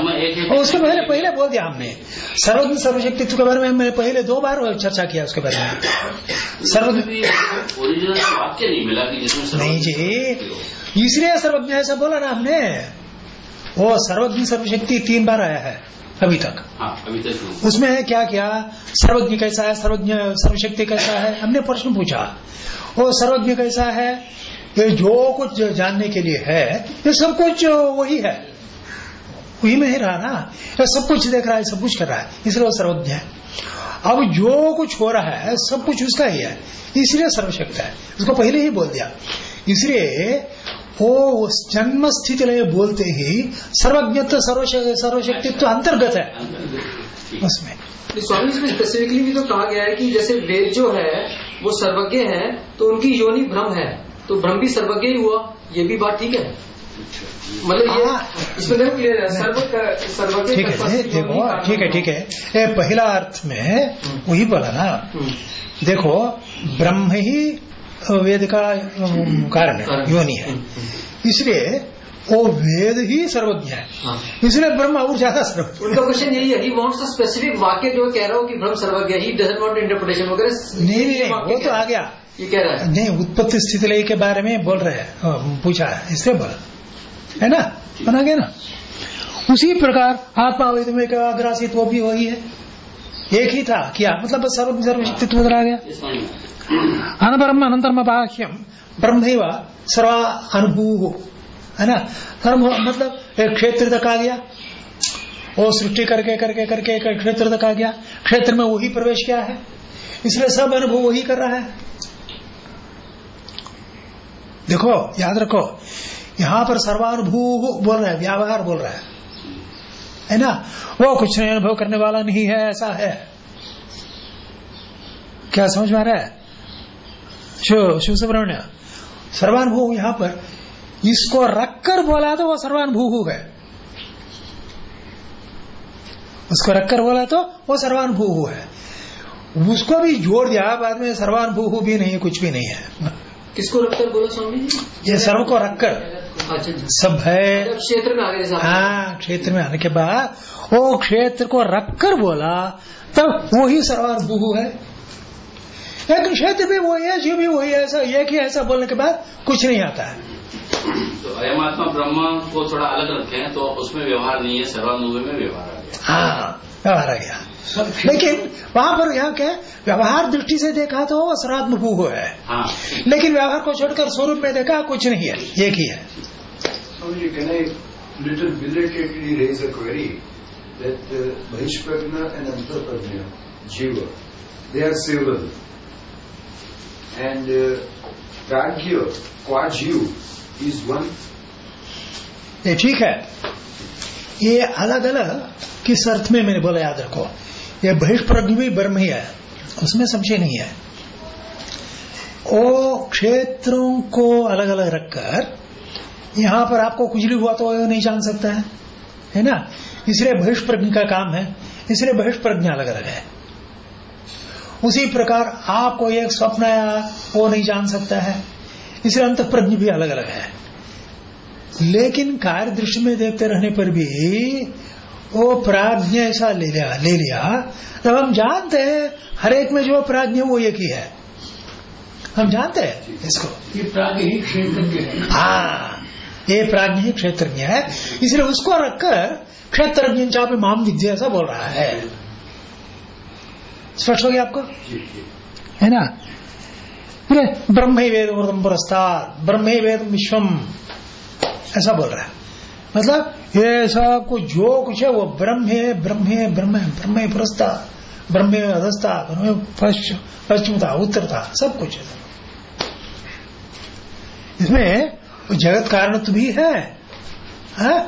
और उसके पहले पहले बोल दिया हमने। सर्वज्ञ सर्वशक्तित्व के बारे में हमने पहले दो बार चर्चा किया उसके बारे में। सर्वज्ञ वाक्य नहीं मिला नहीं जी। सर्वशक्ति इसलिए सर्वज्ञ ऐसा बोला ना हमने। वो सर्वज्ञ सर्वशक्ति तीन बार आया है अभी तक। हाँ अभी तक उसमें है क्या क्या? सर्वज्ञ कैसा है? सर्वज्ञ सर्वशक्ति कैसा है? हमने प्रश्न पूछा। वो सर्वज्ञ कैसा है? ये जो कुछ जानने के लिए है ये सब कुछ वही है। वही में ही रहा ना? ये सब कुछ देख रहा है सब कुछ कर रहा है। इसलिए वो सर्वज्ञ है। अब जो कुछ हो रहा है सब कुछ उसका ही है। इसलिए सर्वशक्त है। उसको पहले ही बोल दिया। इसलिए वो जन्म स्थिति लय बोलते ही सर्वज्ञत्व सर्वश- सर्वशक्तित्व अंतर्गत है। उसमें तो स्वामी इसमें स्पेसिफिकली भी तो कहा गया है कि जैसे वेद जो है वो सर्वज्ञ है तो उनकी योनि ब्रह्म है। तो भ्रम भी सर्वज्ञ ही हुआ ये भी बात ठीक है। मतलब ये हाँ। इसमें देखो क्लियर है सर्व सर्वज्ञ ठीक है देखो ठीक है ठीक है। ये पहला अर्थ में वही बोला ना। हम्म, देखो ब्रह्म ही वेद का कारण है। योनि है। हम्म, हम्म, इसलिए वो वेद ही सर्वज्ञ है। हाँ। इसलिए ब्रह्म और ज़्यादा सर्वज्ञ। उनका क्वेश्चन यही है ही वांट्स अ स्पेसिफिक वाक्य जो कह रहा हो कि ब्रह्म सर्वज्ञ ही डजंट वांट इंटरप्रिटेशन वगैरह नहीं नहीं वो तो आ गया। ये कह रहा है। नहीं उत्पत्ति स्थिति लय के बारे में बोल रहे हैं। पूछा है। इसलिए बोला। है ना? बना गया ना? उसी प्रकार आत्मा वेद में अग्रासित वो भी वही है। एक ही था क्या। मतलब बस सर्व सर्वशक्तित्व उधर आ गया। ये समझ में। आया। अनपरम अनंतरम बाह्यम ब्रह्म सर्वा अनुभू है ना? धर्म मतलब एक क्षेत्र तक आ गया। वो सृष्टि करके करके करके एक क्षेत्र तक आ गया। क्षेत्र में वही प्रवेश किया है। इसलिए सब अनुभव वही कर रहा है। देखो, याद रखो, यहाँ पर सर्वानुभू बोल रहा है, व्यवहार बोल रहा है। है ना? वो कुछ नहीं, अनुभव करने वाला नहीं है, ऐसा है। क्या समझ में आ रहा है? शिव सुब्रमण्य, सर्वानुभव यहाँ पर इसको रखकर बोला तो वो सर्वानुभू है। उसको रखकर बोला तो वो सर्वानुभू है। उसको भी जोड़ दिया बाद में सर्वानुभू भी नहीं कुछ भी नहीं है। किसको रखकर बोला स्वामी जी? ये सर्व को रखकर। अच्छा सब है। क्षेत्र में आ गए जैसे हाँ क्षेत्र में आने के बाद वो क्षेत्र को रखकर बोला तब वही सर्वानुभू है। लेकिन क्षेत्र भी वही है जीव भी वही है ऐसा एक ही ऐसा बोलने के बाद कुछ नहीं आता है। तो अयम आत्मा ब्रह्म को थोड़ा अलग रखे हैं तो उसमें व्यवहार नहीं है सर्वानुभूति में व्यवहार आ गया। हाँ व्यवहार आ गया। लेकिन वहाँ पर यहाँ क्या व्यवहार दृष्टि से देखा तो वो सर्वात्मभू है। हाँ। लेकिन व्यवहार को छोड़कर स्वरूप में देखा कुछ नहीं है एक ही है। little belatedly raise a query that uh, Mahishpragna and Antarpragna, Jiva, they are several. And uh, Pragya, Kwajiv, ये ठीक है। ये अलग अलग किस अर्थ में मैंने बोला, याद रखो। ये बहिष्प्रज्ञ भी ब्रह्म ही है, उसमें संशय नहीं है। वो क्षेत्रों को अलग अलग रखकर, यहाँ पर आपको खुजली हुआ तो नहीं जान सकता है है ना? इसलिए बहिष्प्रज्ञ का काम है, इसलिए बहिष्प्रज्ञा अलग अलग है। उसी प्रकार आपको एक स्वप्न आया, वो नहीं जान सकता है। इसलिए अंत प्रज्ञ भी अलग अलग है। लेकिन कार्य दृश्य में देखते रहने पर भी वो प्राज्ञ ऐसा ले लिया ले लिया। तब हम जानते हैं हर एक में जो प्राज्ञ वो एक ही है। हम जानते हैं इसको। ये प्राग ही क्षेत्र है। हाँ ये प्राज्ञ ही क्षेत्रज्ञ है। इसलिए उसको रखकर क्षेत्रज्ञ चाप माम विद्या ऐसा बोल रहा है। स्पष्ट हो गया आपको? है ना? ब्रह्म ही वेद वृतम पुरस्तार ब्रह्म ही वेद विश्वम ऐसा बोल रहा है। मतलब ये सब कुछ जो कुछ है वो ब्रह्म है ब्रह्म है ब्रह्म है ब्रह्म है पुरस्तार ब्रह्म है अधस्ता ब्रह्म है पश्चिम पश्चिमता उत्तरता सब कुछ है। इसमें जगत कारण भी है, है?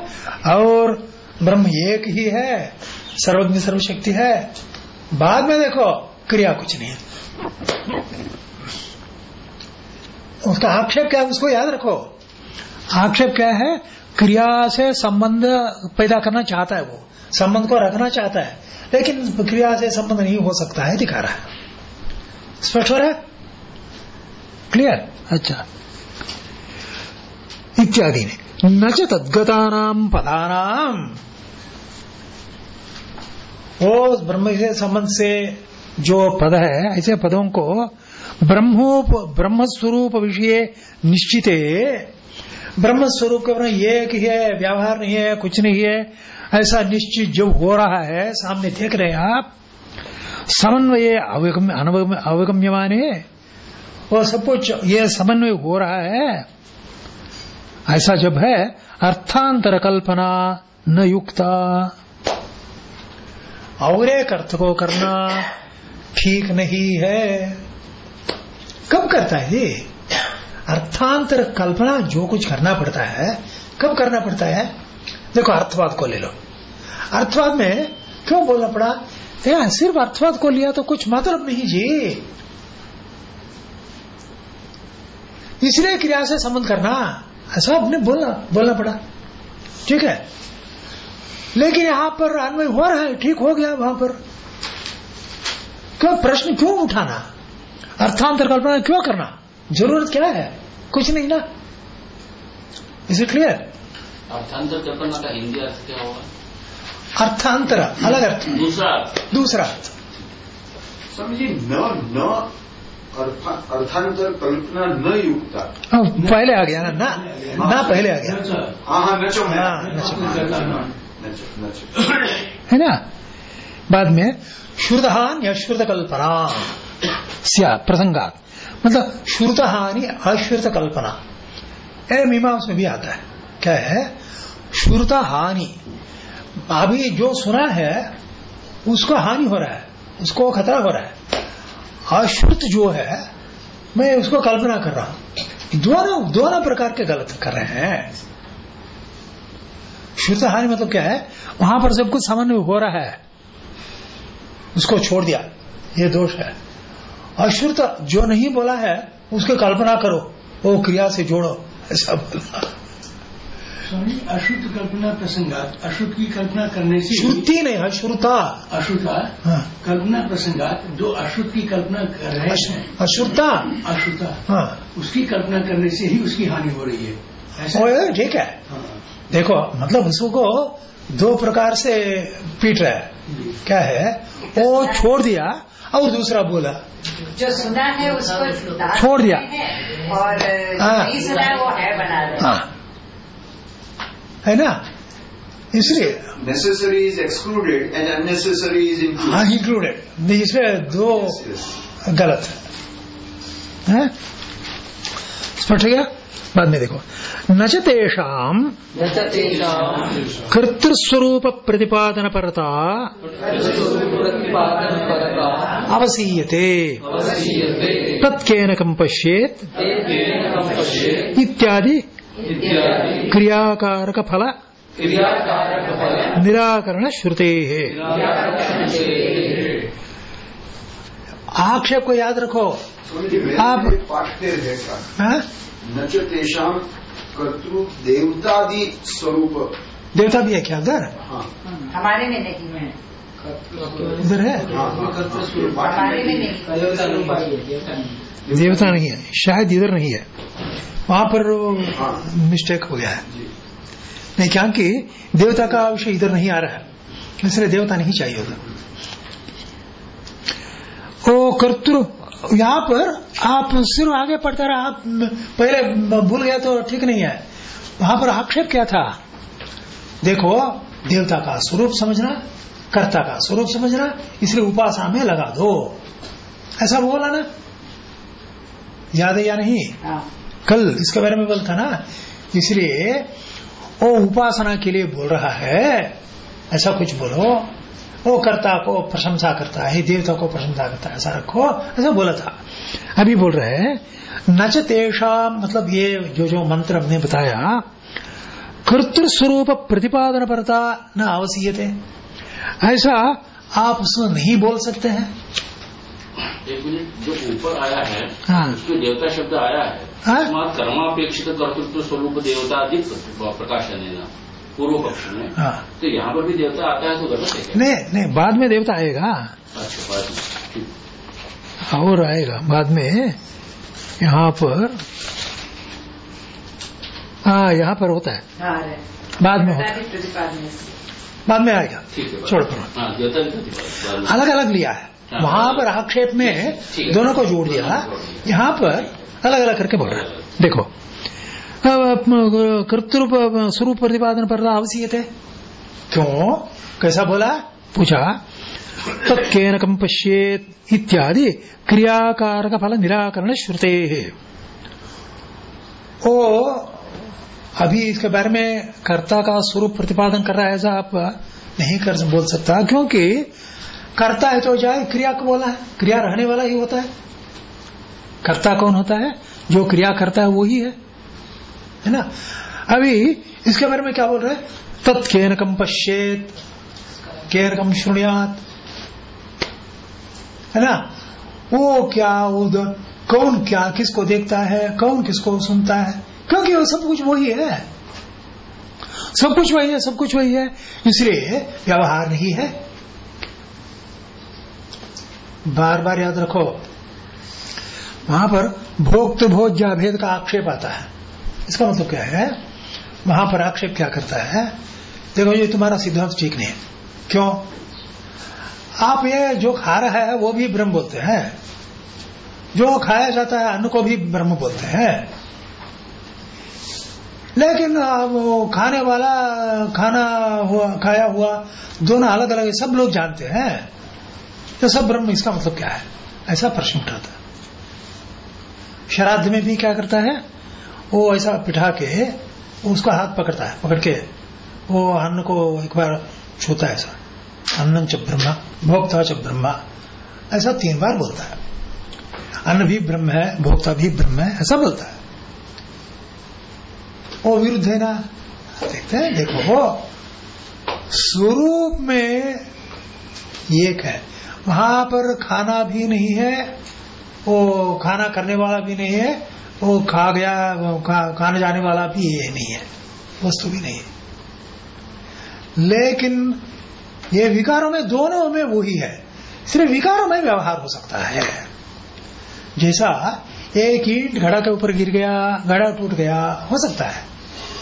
और ब्रह्म एक ही है सर्वज्ञ सर्वशक्ति है। बाद में देखो क्रिया कुछ नहीं है। उसका आक्षेप क्या है? उसको याद रखो। आक्षेप क्या है? क्रिया से संबंध पैदा करना चाहता है वो। संबंध को रखना चाहता है। लेकिन क्रिया से संबंध नहीं हो सकता है दिखा रहा है। स्पष्ट हो रहा है? क्लियर अच्छा। इत्यादि ने। न च तद्गतानाम पदानाम वो ब्रह्म से संबंध से जो पद है ऐसे पदों को ब्रह्मोप ब्रह्म स्वरूप विषय निश्चित। ब्रह्म स्वरूप के एक ही, व्यवहार नहीं है, कुछ नहीं है, ऐसा निश्चित जो हो रहा है, सामने देख रहे हैं आप, समन्वय अवगम्यमान है और सब कुछ ये समन्वय हो रहा है, ऐसा जब है अर्थांतर कल्पना न युक्ता। और एक अर्थ को करना ठीक नहीं है। कब करता है ये? अर्थांतर कल्पना जो कुछ करना पड़ता है, कब करना पड़ता है? देखो, अर्थवाद को ले लो। अर्थवाद में क्यों बोलना पड़ा? या सिर्फ़ अर्थवाद को लिया तो कुछ मतलब नहीं जी। इसलिए क्रिया से संबंध करना, ऐसा आपने बोलना बोलना पड़ा। ठीक है? लेकिन यहाँ पर अन्वय हो रहा है, ठीक हो गया वहाँ पर। क्यों? प्रश्न क्यों उठाना? अर्थांतर कल्पना क्यों करना? ज़रूरत क्या है? कुछ नहीं ना। इज़ इट क्लियर अर्थांतर कल्पना का हिंदी अर्थ क्या होगा? अर्थांतर अलग अर्थ। दूसरा अर्थ। दूसरा। अर्थ समझिए न न अर्थांतर कल्पना न युक्ता। हाँ, पहले आ गया ना ना ना पहले आ गया। हाँ नचो नचो। ना बाद में श्रुतहान या श्रुत कल्पना स्या, प्रसंगात। मतलब श्रुत हानि अश्रुत कल्पना। ये मीमांस में भी आता है। क्या है? श्रुत हानि अभी जो सुना है, उसको हानि हो रहा है। उसको खतरा हो रहा है। अश्रुत जो है, मैं उसको कल्पना कर रहा हूँ। दोनों दोनों प्रकार के गलत कर रहे हैं। श्रुत हानि मतलब क्या है? वहाँ पर सब कुछ समन्वय हो रहा है। उसको छोड़ दिया। ये दोष है। अश्रुत जो नहीं बोला है उसकी कल्पना करो। वो क्रिया से जोड़ो। ऐसा बोलना। स्वामी अशुद्ध कल्पना प्रसंगात अशुद्ध की कल्पना करने से श्रुति नहीं है श्रुता अशुद्धा हाँ, कल्पना प्रसंगात जो अशुद्ध की कल्पना कर रहे हैं। अश्रुता। अशुद्धा हाँ। उसकी कल्पना करने से ही उसकी हानि हो रही है। ऐसा? ठीक है। हाँ, देखो मतलब उसको दो प्रकार से पीट रहा है। क्या है? वो छोड़ दिया। और दूसरा बोला जो सुना है उसको छोड़ दिया। और हाँ। नहीं सुना है वो है बना रहे हाँ है ना इसलिए is excluded and unnecessary is included. हाँ इंक्लूडेड इसमें दो Yes, yes. गलत है स्पष्ट हो गया बाद में देखो। न कर्तृस्वरूप प्रतिपादन परता अवसीयते। अवसीयते। तत्केनकं पश्येत्। इत्यादि इत्यादि। क्रियाकारक फल निराकरण श्रुते आक्षेप को याद रखो। आप- हाँ? न कर्तृ देवतादि स्वरूप। देवता भी है क्या? उधर? हाँ। हमारे में नहीं है। उधर है? हाँ हमारे में नहीं। देवता नहीं है शायद इधर नहीं है। वहाँ पर हाँ। मिस्टेक हो गया है। नहीं क्या कि देवता का विषय इधर नहीं आ रहा है। इसलिए देवता नहीं चाहिए उधर ओ कर्तृ यहाँ पर आप सिर्फ़ आगे पढ़ते रहे आप पहले भूल गया तो ठीक नहीं है। वहाँ पर आक्षेप क्या था? देखो देवता का स्वरूप समझना कर्ता का स्वरूप समझना इसलिए उपासना में लगा दो। ऐसा बोला ना? याद है या नहीं? हाँ। कल इसके बारे में बोलता ना इसलिए वो उपासना के लिए बोल रहा है। ऐसा कुछ बोलो। वो कर्ता को प्रशंसा करता है देवता को प्रशंसा करता है ऐसा रखो ऐसा बोला था। अभी बोल रहे हैं नच तेषा मतलब ये जो जो मंत्र हमने बताया कर्तृस्वरूप प्रतिपादन परता न आवश्यक ऐसा आप उसमें नहीं बोल सकते हैं। एक मिनट जो ऊपर आया है हाँ। उसमें देवता शब्द आया है। हाँ? कर्मापेक्षित कर्तृत्व स्वरूप देवता अधिक प्रकाशन देना पूर्व पक्ष में हाँ। तो यहाँ पर भी देवता आता है तो गलत है नहीं नहीं बाद में देवता आएगा। अच्छा बाद में। और आएगा बाद में। यहाँ पर हाँ यहाँ पर होता है। हाँ बाद में होता है। बाद में आएगा। छोड़ हाँ में। अलग अलग लिया है। हाँ। वहाँ पर आक्षेप में दोनों को जोड़ दिया। दोनों को जोड़ दिया। यहाँ पर अलग अलग करके बोल रहा है। देखो। कर्तृ स्वरूप प्रतिपादन पर आवश्यक थे क्यों? कैसा बोला? पूछा तत्केन कम पश्येत इत्यादि क्रियाकारक फल निराकरण श्रुते। ओ अभी इसके बारे में कर्ता का स्वरूप प्रतिपादन कर रहा है ऐसा आप नहीं कर बोल सकता क्योंकि कर्ता है तो जाए क्रिया को बोला है क्रिया रहने वाला ही होता है। कर्ता कौन होता है? जो क्रिया करता है वो ही है। है ना? अभी इसके बारे में क्या बोल रहे हैं? तत्केन कम पश्येत, केन कम शुण्यात है ना? वो क्या द- कौन क्या, किसको देखता है, कौन किसको सुनता है? क्योंकि वो सब कुछ वही है। सब कुछ वही है, सब कुछ वही है। इसलिए व्यवहार नहीं है। बार बार याद रखो। वहाँ पर भोक्त भोज्या भेद का आक्षेप आता है। इसका मतलब क्या है? वहाँ पर आक्षेप क्या करता है? देखो, ये तुम्हारा सिद्धांत ठीक नहीं है। क्यों? आप ये जो खा रहा है, वो भी ब्रह्म बोलते हैं। जो खाया जाता है, अन्न को भी ब्रह्म बोलते हैं। लेकिन खाने वाला, खाना हुआ, खाया हुआ, दोनों अलग अलग सब लोग जानते हैं। तो सब ब्रह्म, इसका मतलब क्या है? ऐसा प्रश्न उठाता है। श्राद्ध में भी क्या करता है? वो ऐसा पिठा के उसका हाथ पकड़ता है, पकड़ के वो अन्न को एक बार छूता है ऐसा। अन्नम च ब्रह्मा, भोक्ता च ब्रह्मा, ऐसा तीन बार बोलता है। अन्न भी ब्रह्म है, भोक्ता भी ब्रह्म है, ऐसा बोलता है। वो विरुद्ध है ना? देखते हैं, देखो, वो स्वरूप में एक है। वहाँ पर खाना भी नहीं है, वो खाना करने वाला भी नहीं है वो खा गया खा, खाने जाने वाला भी ये नहीं है वस्तु भी नहीं है। लेकिन ये विकारों में दोनों में वही है। सिर्फ़ विकारों में व्यवहार हो सकता है। जैसा एक ईट घड़ा के ऊपर गिर गया घड़ा टूट गया हो सकता है।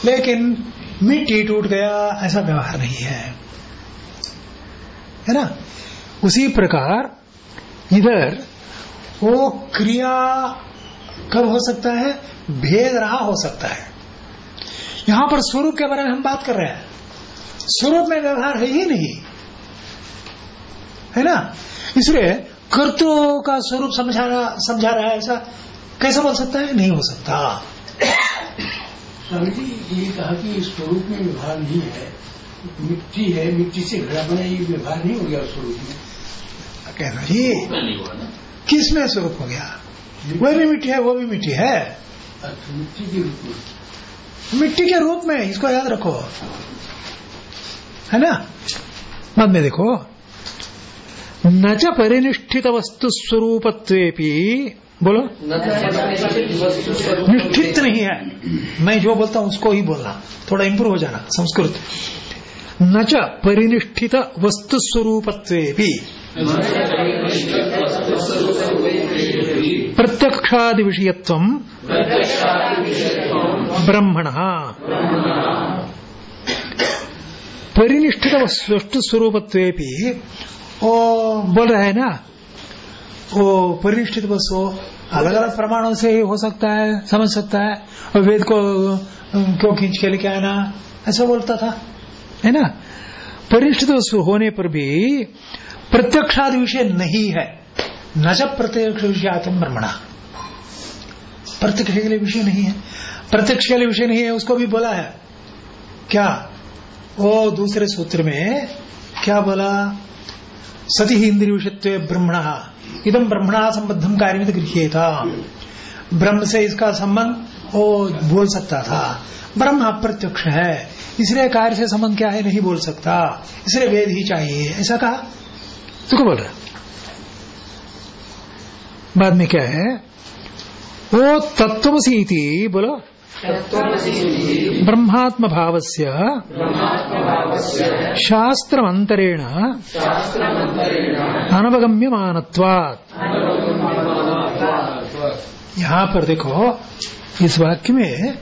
लेकिन मिट्टी टूट गया ऐसा व्यवहार नहीं है। है ना? उसी प्रकार इधर वो क्रिया कब हो सकता है? भेद रहा हो सकता है। यहाँ पर स्वरूप के बारे में हम बात कर रहे हैं। स्वरूप में व्यवहार है ही नहीं। है ना? इसलिए कर्तृ का स्वरूप समझा रहा समझा रहा है ऐसा कैसे बोल सकता है? नहीं हो सकता। स्वामी जी ये कहा कि स्वरूप में व्यवहार नहीं है। मिट्टी है मिट्टी से घड़ा बना ये व्यवहार नहीं हो गया उस स्वरूप में। कहना जी उसमें नहीं हुआ ना। किसमें स्वरूप हो गया? वह भी मिट्टी है वो भी मिट्टी है। अच्छा, मिट्टी के रूप में। मिट्टी के रूप में इसको याद रखो। है ना? बाद में देखो। न च परिनिष्ठित वस्तु स्वरूपत्वेपि। बोलो। स्वरूप निश्चित नहीं है। मैं जो बोलता हूँ उसको ही बोलना। थोड़ा इंप्रूव हो जाना संस्कृत। न च परिनिष्ठित वस्तु प्रत्यक्षादि विषयत्व ब्रह्मण। परिनिष्ठित वस्तु स्वरूपत्वे वो बोल रहे है ना? वो परिनिष्ठित वस्तु अलग अलग प्रमाणों से ही हो सकता है, समझ सकता है। वेद को क्यों खींच के लेके आना ऐसा बोलता था। है ना? परिनिष्ठित वस्तु होने पर भी प्रत्यक्षादि विषय नहीं है। न जब प्रत्यक्ष विषय आत्म ब्रह्मणा प्रत्यक्ष के लिए विषय नहीं है। प्रत्यक्ष के लिए विषय नहीं है, उसको भी बोला है। क्या? वो दूसरे सूत्र में क्या बोला? सती ही इंद्रिय विषयत्व ब्रह्मण। इदम ब्रह्मणा संबद्धम कार्य गृह्य था ब्रह्म से इसका संबंध वो बोल सकता था। ब्रह्म अप्रत्यक्ष है। इसलिए कार्य से संबंध क्या है? नहीं बोल सकता। इसलिए वेद ही चाहिए। ऐसा कहा? तू को बोल रहा बाद में क्या है? वो तत्वसी बोलो। ब्रह्मात्म भाव से भावस्य शास्त्रमंतरेण अनवगम्यमानत्वात्। यहाँ पर देखो इस वाक्य में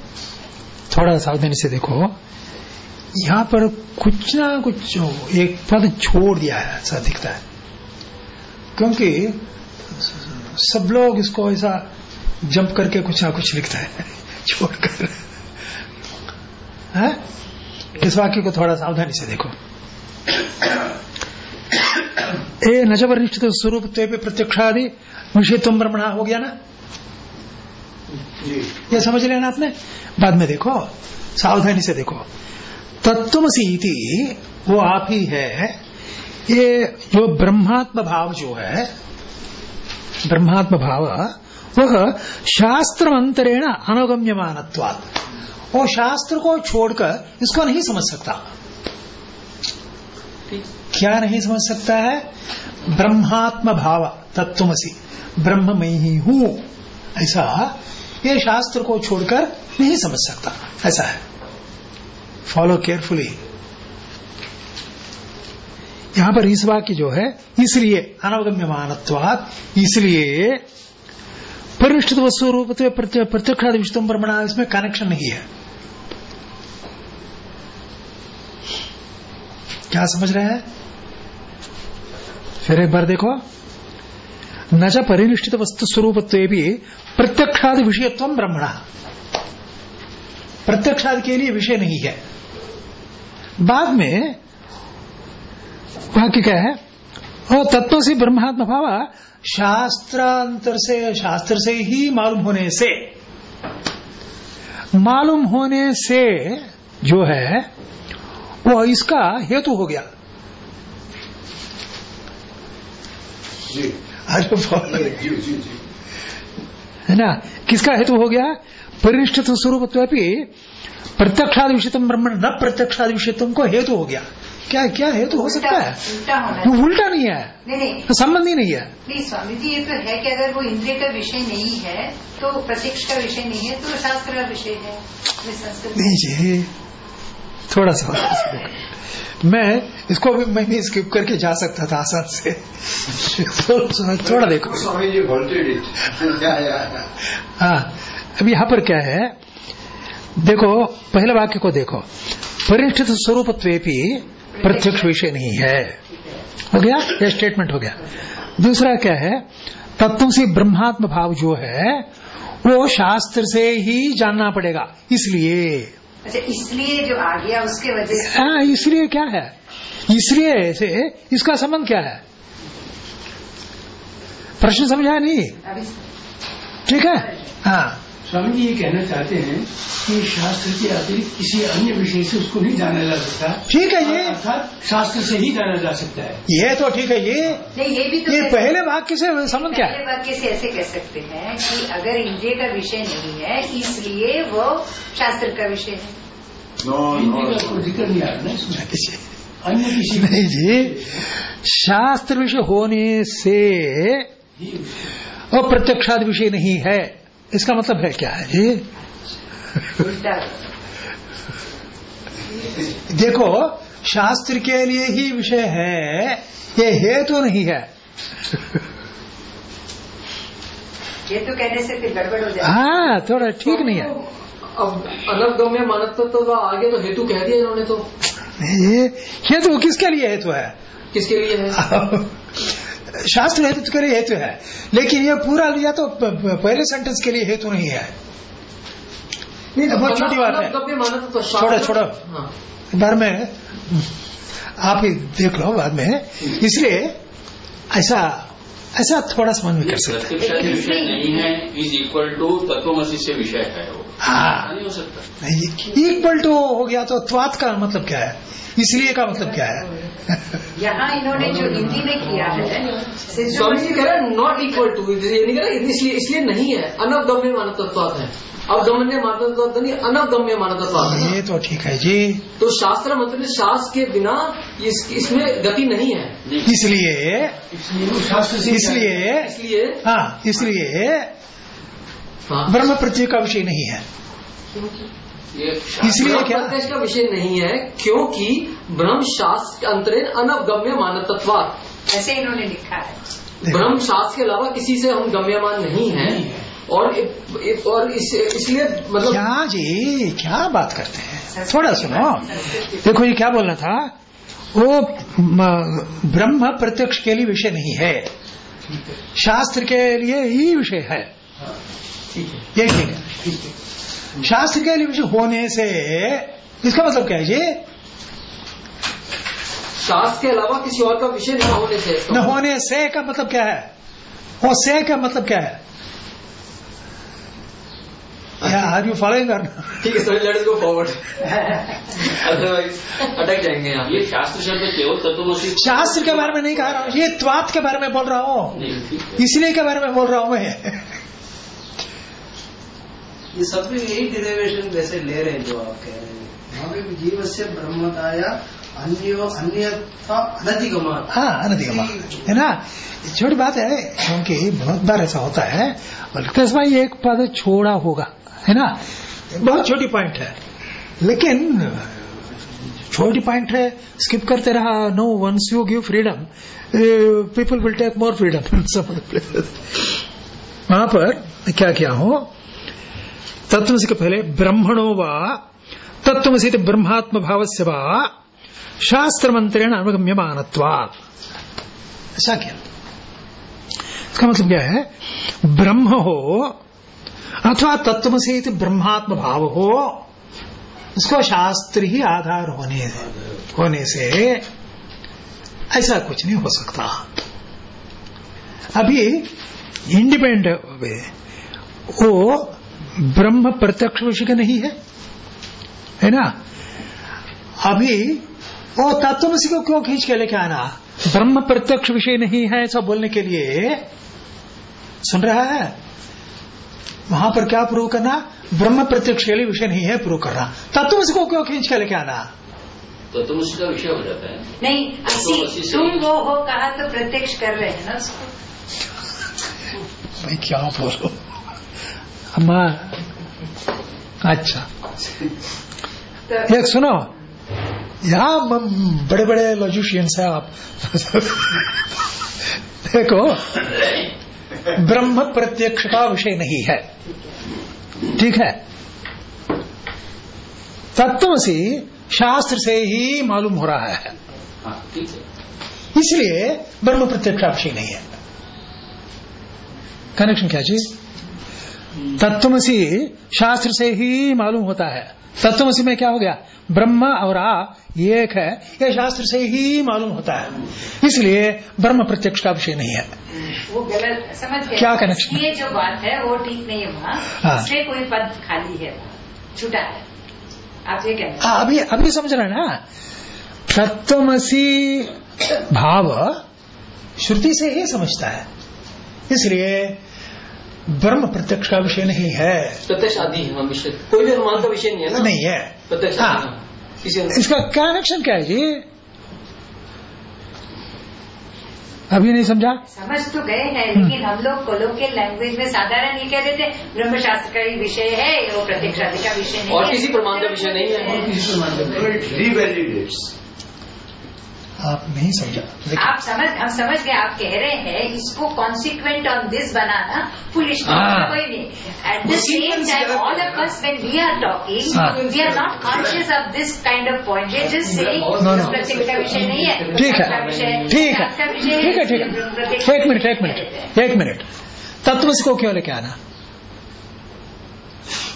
थोड़ा सावधानी से देखो। यहाँ पर कुछ ना कुछ एक पद छोड़ दिया है ऐसा दिखता है। क्योंकि सब लोग इसको ऐसा जंप करके कुछ ना कुछ लिखता है छोड़कर। है? इस वाक्य को थोड़ा सावधानी से देखो। ए नजबर निश्चित स्वरूप पे प्रत्यक्षादि तुम ब्रह्मणा हो गया ना? ये समझ लेना आपने? बाद में देखो सावधानी से देखो। तत्वसी इति वो आप ही है। ये जो ब्रह्मात्म भाव जो है ब्रह्मात्म भाव वह शास्त्र अंतरेण अनुगम्यमानत्वात्। वो शास्त्र को छोड़कर इसको नहीं समझ सकता। क्या नहीं समझ सकता है? ब्रह्मात्म भाव तत्वमसी ब्रह्म मैं ही हूँ। ऐसा ये शास्त्र को छोड़कर नहीं समझ सकता। ऐसा है। फॉलो केयरफुली यहाँ पर इस वाक्य जो है, इसलिए अनवगम्य अनवगम्यमानत्वात, इसलिए परिनिष्ठित वस्तु रूप प्रत्यक्षादि विष्णु ब्रह्मणा इसमें कनेक्शन नहीं है। क्या समझ रहे हैं? फिर एक बार देखो। न च परिनिष्ठित वस्तु स्वरूप भी प्रत्यक्षादि विषयत्व ब्रह्मणा। प्रत्यक्षादि के लिए विषय नहीं है। बाद में वाक्य क्या है? और तत्व से ब्रह्मात्म भाव शास्त्रांतर से शास्त्र से ही मालूम होने से। मालूम होने से जो है वो इसका हेतु हो गया। जी। जी जी जी। है ना? किसका हेतु हो गया? परिनिष्ठित स्वरूप प्रत्यक्षादि विषयतम ब्रह्मण न प्रत्यक्षादि विषयतम को हेतु हो गया। क्या क्या हेतु हो सकता है? उल्टा वो उल्टा नहीं है। नहीं नहीं। तो संबंध ही नहीं है। नहीं स्वामी जी ये तो है कि अगर वो इंद्रिय का विषय नहीं है तो प्रत्यक्ष का विषय नहीं है तो शास्त्र का विषय है। नहीं जी थोड़ा सा। मैं इसको भी मैं भी स्किप करके जा सकता था आसान से। थोड़ा थोड़ा देखो। स्वामी जी हाँ अब यहाँ पर क्या है? देखो पहले वाक्य को देखो। परिष्ठित स्वरूप प्रत्यक्ष विषय नहीं है। हो गया? यह स्टेटमेंट हो गया। दूसरा क्या है? तत्व से ब्रह्मात्म भाव जो है वो शास्त्र से ही जानना पड़ेगा। इसलिए। अच्छा इसलिए जो आ गया उसके वजह से। हाँ इसलिए क्या है? इसलिए से इसका संबंध क्या है? प्रश्न समझा नहीं? ठीक है? हाँ। स्वामी जी ये कहना चाहते हैं कि शास्त्र के अतिरिक्त किसी अन्य विषय से उसको नहीं जाना जा सकता। ठीक है ये अर्थात शास्त्र से ही जाना जा सकता है। ये तो ठीक है ये नहीं ये भी तो ये पहले वाक्य से संबंध क्या है? पहले वाक्य से ऐसे कह सकते हैं कि अगर इंद्रिय का विषय नहीं है इसलिए वो शास्त्र का विषय है। नो का नो ज़िक्र नहीं आ रहा ना अन्य किसी नहीं जी। शास्त्र विषय होने से अप्रत्यक्षाद विषय नहीं है। इसका मतलब है क्या है? जी देखो शास्त्र के लिए ही विषय है। ये हेतु तो नहीं है। ये तो कहने से फिर गड़बड़ हो जाए हाँ। थोड़ा ठीक नहीं है। अब अलग दो में मानव तो आगे तो हेतु कह दिया इन्होंने तो। ये हेतु किसके लिए हेतु है? किसके लिए है? शास्त्र हेतु के लिए हेतु है लेकिन ये पूरा लिया तो पहले सेंटेंस के लिए हेतु नहीं है नहीं, तो बहुत छोटी बात है। अनवगम्य मानव तो छोड़ो, छोड़ो। हाँ बार में आप ही देख लो बाद में इसलिए ऐसा ऐसा थोड़ा समझ में कर सकते हैं। विषय नहीं है इज़ इक्वल टू तत्वमसी से विषय है वो। हाँ। नहीं हो सकता। इक्वल टू हो गया तो त्वात का मतलब क्या है? इसलिए का मतलब क्या है? यहाँ इन्होंने जो हिंदी में किया है स्वामी जी कह रहे हैं नॉट इक्वल टू ये नहीं कह रहे इसलिए इसलिए नहीं है। अनवगम्य मानव तत्व है। अवगम्य मानव तत्वात नहीं अनवगम्य मानव तत्वात है। ये तो ठीक है जी। तो शास्त्र मतलब शास्त्र के बिना इस, इसमें गति नहीं है। इसलिए इसलिए इसलिए हाँ। इसलिए हाँ ब्रह्म प्रत्यय का विषय नहीं है। इसलिए क्या? प्रत्यक्ष का विषय नहीं है क्योंकि ब्रह्म शास्त्र के अंतरेण अनवगम्य मानव तत्वात ऐसे इन्होंने लिखा है। ब्रह्म शास्त्र के अलावा किसी से हम गम्यमान नहीं है। और और इस, इसलिए मतलब क्या जी? क्या बात करते हैं? थोड़ा सुनो। देखो ये क्या बोलना था? वो ब्रह्म प्रत्यक्ष के लिए विषय नहीं है। शास्त्र के लिए ही विषय है। ये ठीक है। शास्त्र के लिए विषय होने से इसका मतलब क्या है जी? शास्त्र के अलावा किसी और का विषय न होने से न होने से का मतलब क्या है? और से का मतलब क्या है? आर यू फॉलोइंग ठीक है sir let's go forward otherwise अटक जाएँगे यहाँ ये शास्त्र शब्द केवल तत्वमसी। शास्त्र के बारे में नहीं कह रहा हूँ ये त्वात के बारे में बोल रहा हूँ। इसलिए के बारे में बोल रहा हूँ मैं। ये सब भी यही डिरेवेशन वैसे ले रहे हैं जो आप कह रहे हैं। वहाँ पे भी जीव से ब्रह्मताया अन्य अन्यथा अनधिगमान हाँ अनधिगमा है ना? छोटी बात है क्योंकि बहुत बार ऐसा होता है और लगता है एक पद छोड़ा होगा। है ना? बहुत छोटी पॉइंट है। लेकिन, छोटी पॉइंट है स्किप करते रहा no once you give freedom people will take more freedom वहाँ पर क्या क्या हो? तत्व से पहले ब्रह्मणो व तत्वसी ब्रह्मात्म भाव से वा, शास्त्र मंत्रेण अनुगम्यमानत्वात् ऐसा क्या। इसका मतलब क्या है? ब्रह्म हो अथवा तत्वसी ब्रह्मात्म भाव हो उसको शास्त्र ही आधार होने होने से ऐसा कुछ नहीं हो सकता। अभी इंडिपेंडेंट वो ब्रह्म प्रत्यक्ष विषय नहीं है है ना? अभी वो तत्वमसी को क्यों खींच के लेके आना? ब्रह्म प्रत्यक्ष विषय नहीं है ऐसा बोलने के लिए, सुन रहा है? वहाँ पर क्या प्रूव करना? ब्रह्म प्रत्यक्ष के लिए विषय नहीं है प्रूव करना। तत्वमसी को क्यों खींच के लेके आना? तत्वमसी का विषय हो जाता है। नहीं तो अस्सी अस्सी तुम वो हो कहा तो प्रत्यक्ष कर रहे हैं ना उसको। भाई क्या बोलो? अम्मा अच्छा। तो एक सुनो यहाँ बड़े बड़े लॉजिशियंस हैं आप। देखो ब्रह्म प्रत्यक्ष का विषय नहीं है। ठीक है? तत्व से शास्त्र से ही मालूम हो रहा है। हाँ ठीक है। इसलिए ब्रह्म प्रत्यक्ष का विषय नहीं है। कनेक्शन क्या चीज़? तत्वसी शास्त्र से ही मालूम होता है। तत्वसी में क्या हो गया? ब्रह्म और आ एक है यह शास्त्र से ही मालूम होता है। इसलिए ब्रह्म प्रत्यक्ष का विषय नहीं है। वो गलत समझ गए क्या connection? ये जो बात है वो ठीक नहीं है वहाँ। हाँ। इसलिए कोई पद खाली है। छुटा है। आप ये कह रहे हैं। अभी अभी समझ रहे हैं ना। तत्वमसी भाव श्रुति से ही समझता है। इसलिए ब्रह्म प्रत्यक्ष का विषय नहीं है। प्रत्यक्ष आदि है विषय। कोई भी अनुमान का विषय नहीं है ना? नहीं है। प्रत्यक्ष हाँ। हाँ। इसका कनेक्शन क्या है जी? अभी नहीं समझा? समझ तो गए हैं लेकिन हम लोग कोलोकियल लैंग्वेज में साधारण ये कह देते हैं ब्रह्मशास्त्र का ही विषय है वो प्रत्यक्ष आदि का विषय नहीं और है। किसी प्रमाण का विषय नहीं है किसी प्रमाण का No, it revalidates. आप नहीं समझा। आप समझ हम समझ गए आप कह रहे हैं इसको कॉन्सिक्वेंट ऑन दिस बनाना फुलिश हाँ। कोई नहीं। At the same time all of us when we are. Talking we are not conscious of this kind of point we just say no. का विषय नहीं है ठीक है ठीक है ठीक है ठीक है एक मिनट एक मिनट एक मिनट तत्व को क्यों लेके आना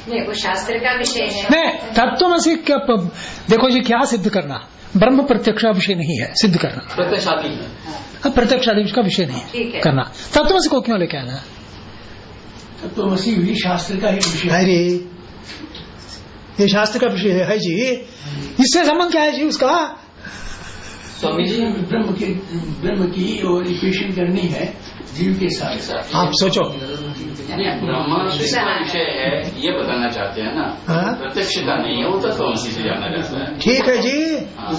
नहीं वो शास्त्र का विषय है। नहीं तत्व प- देखो जी क्या सिद्ध करना ब्रह्म प्रत्यक्ष का विषय नहीं है सिद्ध करना। प्रत्यक्ष आदि हाँ, प्रत्यक्ष आदि का विषय नहीं है है। करना। तत्वमसी को क्यों लेके आना? तत्वसी भी शास्त्र का एक विषय है। अरे ये शास्त्र का विषय है जी। इससे संबंध क्या है जी उसका? स्वामी जी। ब्रह्म की ब्रह्म की और इक्वेशन करनी है। जीव के साथ आप सोचो। ब्रह्म विषय है ये बताना चाहते हैं ना हाँ? प्रत्यक्ष का नहीं है वो तत्वमसी से जाना जाता है। ठीक है जी। हाँ।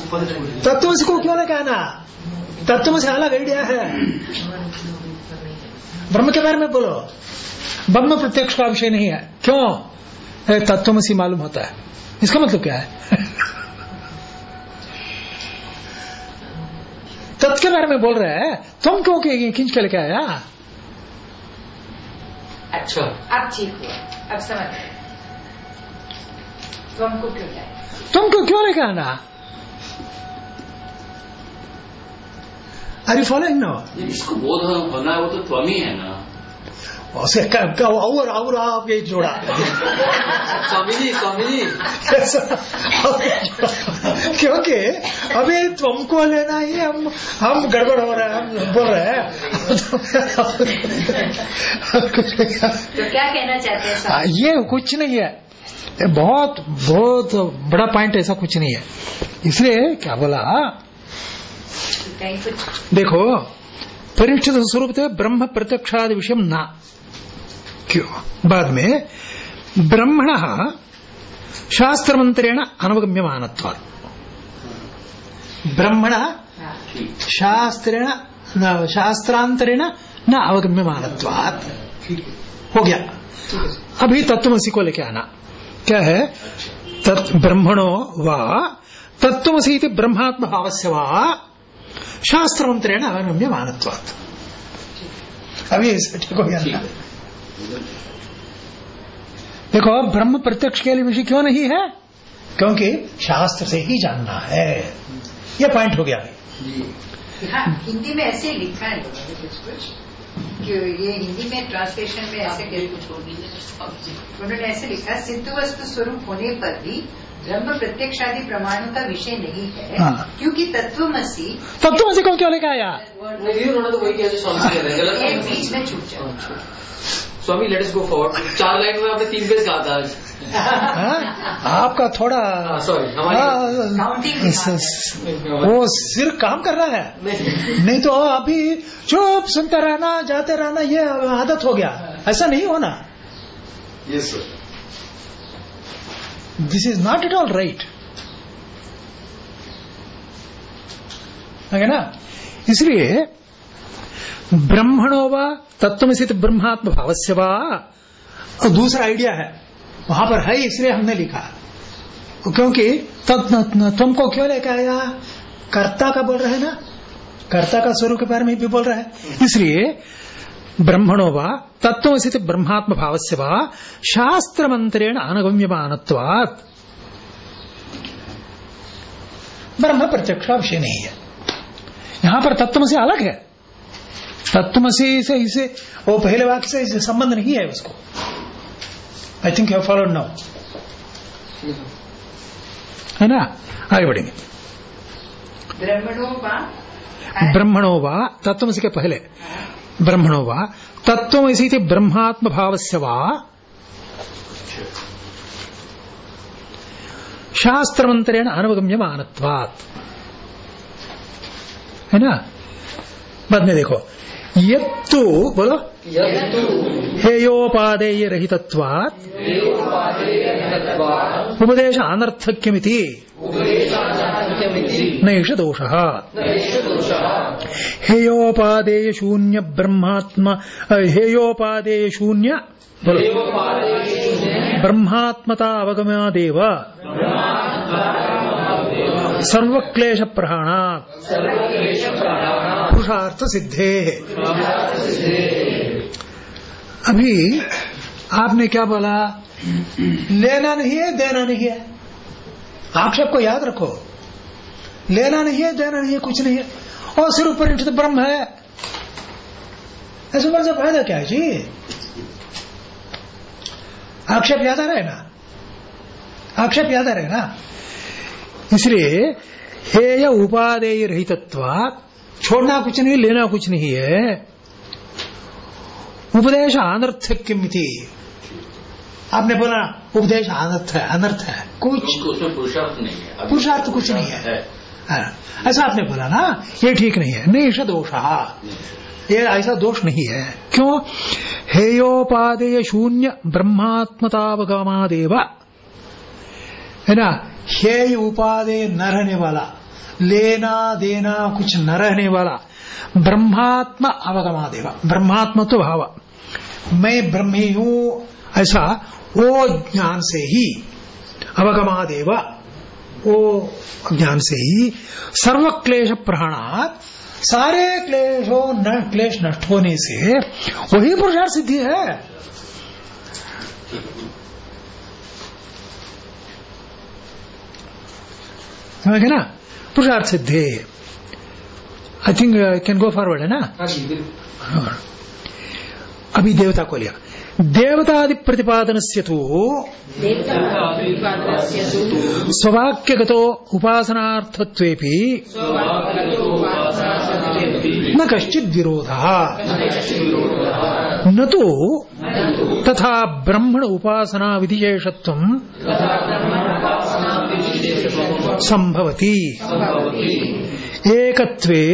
तत्वमसी को क्यों लेके आना तत्वमसी अलग आइडिया है। ब्रह्म के बारे में बोलो। ब्रह्म प्रत्यक्ष का विषय नहीं है। क्यों? ए, तत्वमसी मालूम होता है। इसका मतलब क्या है? तत् के बारे में बोल रहे हैं। तुम क्यों के- खींच के लेके आया अच्छा। अब ठीक हुआ। अब समझ गए। तो क्यों तुमको क्यों लेके आना? अरे फॉलोइंग नो इसको बोध होना है वो तो त्वम ही है ना। उसे क- क- और और आप ये जोड़ा। स्वामी जी स्वामी जी। क्योंकि अभी तुमको लेना ही हम हम गड़बड़ हो रहे हैं हम बोल रहे हैं। तो क्या कहना चाहते हैं ये कुछ नहीं है। ये बहुत बहुत बड़ा पॉइंट ऐसा कुछ नहीं है। इसलिए क्या बोला? देखो परिष्ठित स्वरूप थे ब्रह्म प्रत्यक्षादि विषय ना। क्यों? बाद में ब्रह्मण शास्त्र मंत्रेण अनवगम्यमान ब्रह्मण शास्त्रेण न- शास्त्रांतरेण न अवगम्यमान हो। गया। अभी तत्वमसी को लेके आना। क्या है? तत् ब्रह्मणो व तत्वमसी इति ब्रह्मात्म भावस्य वा शास्त्र मंत्रेण अवगम्यमान अभी ठीक हो। गया देखो ब्रह्म प्रत्यक्ष के लिए विषय क्यों नहीं है? क्योंकि शास्त्र से ही जानना है। ये पॉइंट हो गया। हाँ हिंदी में ऐसे लिखा है लोगों कुछ कुछ कि ये हिंदी में ट्रांसलेशन में ऐसे कह कुछ उन्होंने ऐसे लिखा सिद्ध वस्तु स्वरूप होने पर भी ब्रह्म प्रत्यक्ष आदि प्रमाणों का विषय नहीं है हाँ। क्योंकि तत्वमसी तत्वमसी को क्यों लेके आया तो। बीच में छूट जाओ Swami let us go forward चार लाइन में आपने तीन पेज कहा था आज। हाँ? आपका थोड़ा हाँ, sorry, हमारी- हाँ, वो सिर काम कर रहा है। नहीं। नहीं तो अभी चुप सुनते रहना जाते रहना ये आदत हो गया। ऐसा नहीं होना। Yes, sir. This is not at all right है ना? इसलिए ब्रह्मणो व तत्व तत्वसित ब्रह्मात्म भावस्य वा। और दूसरा आइडिया है। वहाँ पर है, इसलिए हमने लिखा। क्योंकि तत् तुमको क्यों लेकर आया? कर्ता का बोल रहे ना? कर्ता का स्वरूप के बारे में भी बोल रहा है। इसलिए ब्रह्मणो व वा तत्वसित ब्रह्मात्म भावस्य वा शास्त्र मंत्रेण अनगम्यमानत्वात् ब्रह्म प्रत्यक्ष विषय नहीं है। यहाँ पर तत्व से अलग है। तत्वमसी से इसे वो पहले वाक्य से इसे संबंध नहीं है उसको। I think you followed now है ना? आगे बढ़ेंगे। ब्रह्मणों वा तत्वमसी के पहले? ब्रह्मणो वा तत्वमसी इति ब्रह्मात्म भावस्य वा। शास्त्र मंत्रेण अनुगम्य अनवगम्यमानत्वात् है ना? बाद में देखो। यत्तु बोलो। हेयोपादेय रहितत्वात्। उपदेश अनर्थक्यमिति नैष दोष। हेयोपादेय शून्य ब्रह्मात्म हेयोपादेय शून्य ब्रह्मात्मता अवगमादेव। सर्वक्लेश प्रहाणात् पुरुषार्थ सिद्धे अभी आपने क्या बोला? लेना नहीं है, देना नहीं है। आक्षेप को याद रखो। लेना नहीं है, देना नहीं है, कुछ नहीं है। और सिर ऊपर तो ब्रह्म है। ऐसे बोलने से फ़ायदा क्या है जी? आक्षेप याद आ रहा है ना? आक्षेप याद आ रहा है ना? इसलिए हेय उपादेय रहितत्व छोड़ना कुछ नहीं लेना कुछ नहीं है। उपदेश अनर्थक किमिति आपने बोला उपदेश अनर्थ है अनर्थ है। कुछ पुरुषार्थ नहीं है। पुरुषार्थ कुछ नहीं है। है। हाँ, ऐसा आपने बोला ना ये ठीक नहीं है। नहीं ऐसा दोष। ये ऐसा दोष नहीं है। क्यों? हेयोपादेय शून्य ब्रह्मात्मतावगमादेव। है ना? हेय उपादेय न रहने वाला। लेना देना कुछ न रहने वाला। ब्रह्मात्म अवगमादेव ब्रह्मात्म तो भाव। मैं ब्रह्मी हूँ, ऐसा वो ज्ञान से ही अवगमा देवा। वो ज्ञान से ही सर्व क्लेश प्रहणात सारे क्लेशों न, क्लेश नष्ट होने से वही पुरुषार्थ सिद्धि है। समझे ना? पुरुषार्थ सिद्धि। I think can go forward है ना? हाँ। अभी देवता को लिया। देवतादि प्रतिपादन से तो। स्ववाक्यगतो उपासनार्थत्वेपि न कश्चित विरोध। न तो तथा ब्रह्मण उपासना विधिशेषत्व संभवति। एकत्वे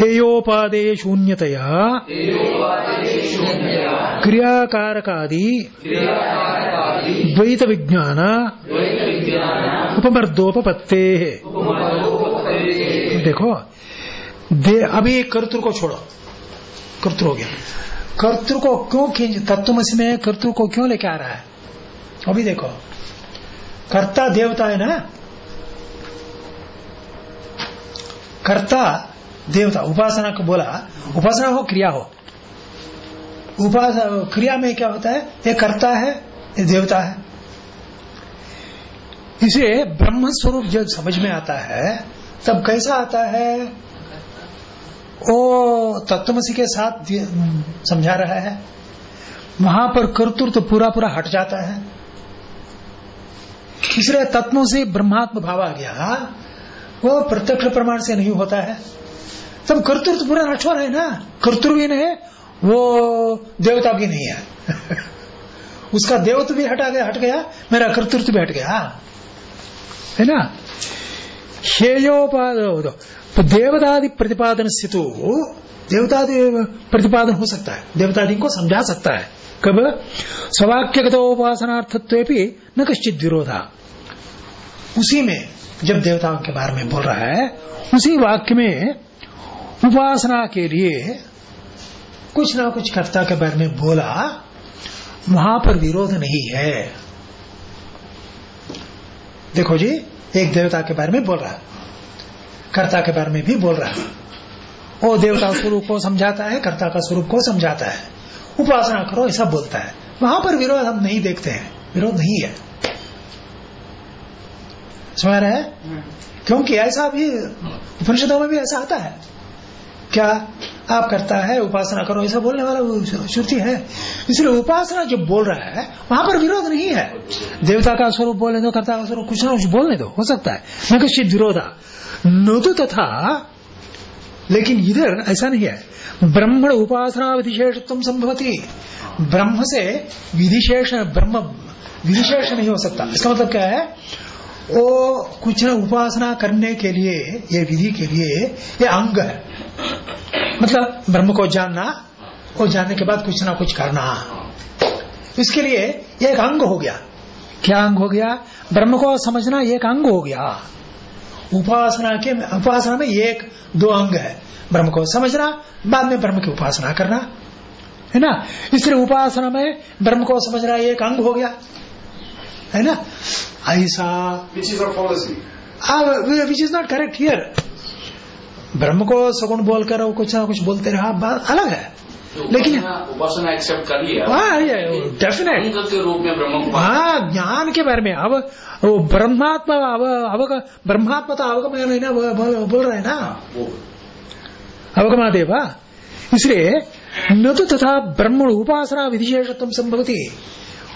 हेयोपादेय शून्यतया क्रियाकारकादि द्वैत विज्ञान उपमर्दोपत्ते देखो दे अभी कर्तृ को छोड़ो। कर्तृ हो गया। कर्तृ को क्यों खींच तत्वमसी में कर्तृ को क्यों लेके आ रहा है? अभी देखो। कर्ता देवता है ना? कर्ता देवता, उपासना को बोला, उपासना हो, क्रिया हो। उपासना क्रिया में क्या होता है? ये कर्ता है, ये देवता है। इसे ब्रह्म स्वरूप जब समझ में आता है, तब कैसा आता है? वो तत्वसी के साथ समझा रहा है। वहाँ पर कर्तृत्व तो पूरा पूरा हट जाता है। इसलिए तत्वों से ब्रह्मात्म भाव आ गया। वो प्रत्यक्ष प्रमाण से नहीं होता है। तब कर्तृत्व पूरा नष्ट हो है ना? कर्तृ भी नहीं वो देवता भी नहीं है। उसका देवत्व भी हटा गया, हट गया, मेरा कर्तृत्व भी हट गया। है ना? हेयोपाद तो देवतादि प्रतिपादन से तो देवतादि प्रतिपादन हो सकता है। देवतादि को समझा सकता है। कब? स्ववाक्यगत उपासनार्थत्व न कश्चित विरोधा। उसी में जब देवताओं के बारे में बोल रहा है, उसी वाक्य में उपासना के लिए कुछ ना कुछ कर्ता के बारे में बोला, वहाँ पर विरोध नहीं है। देखो जी, एक देवता के बारे में बोल रहा है, कर्ता के बारे में भी बोल रहा है। वो देवता स्वरूप को समझाता है, कर्ता का स्वरूप को समझाता है। उपासना करो ऐसा बोलता है। वहाँ पर विरोध हम नहीं देखते हैं। विरोध नहीं है। समझ रहे हैं? क्योंकि ऐसा भी, उपनिषदों में भी ऐसा आता है। क्या आप करता है, उपासना करो ऐसा बोलने वाला श्रुति है। इसलिए उपासना जो बोल रहा है, वहाँ पर विरोध नहीं है। देवता का स्वरूप बोलने दो, कर्ता का स्वरूप कुछ ना कुछ बोलने दो, हो सकता है। न कश्चित विरोधा। न तो तथा लेकिन इधर ऐसा नहीं है। ब्रह्मण उपासना विधिशेषत्व संभवती। ब्रह्म से विधिशेष ब्रह्म विधिशेष नहीं हो सकता। इसका मतलब क्या है? वो कुछ न उपासना करने के लिए, ये विधि के लिए, ये अंग है। मतलब ब्रह्म को जानना और जानने के बाद कुछ ना कुछ करना। इसके लिए एक अंग हो गया। क्या अंग हो गया? ब्रह्म को समझना एक अंग हो गया। उपासना के उपासना में एक दो अंग है। ब्रह्म को समझना बाद में ब्रह्म की उपासना करना। है ना? इसलिए उपासना में ब्रह्म को समझना एक अंग हो गया। है ना? ऐसा। Which is not correct here ब्रह्म को सगुण बोलकर कुछ ना कुछ बोलते रहा बात अलग है। लेकिन- उपासना- एक्सेप्ट कर लिया। हाँ डेफिनेट के रूप में ब्रह्म हाँ ज्ञान के बारे में। अब वो ब्रह्मात्मा अब अवग ब्रह्मात्मा तो अवगम है ना बोल, रहे हैं ना? वो। अवगमादेव इसलिए न तो तथा ब्रह्म उपासना विधिशेषत्व संभवती।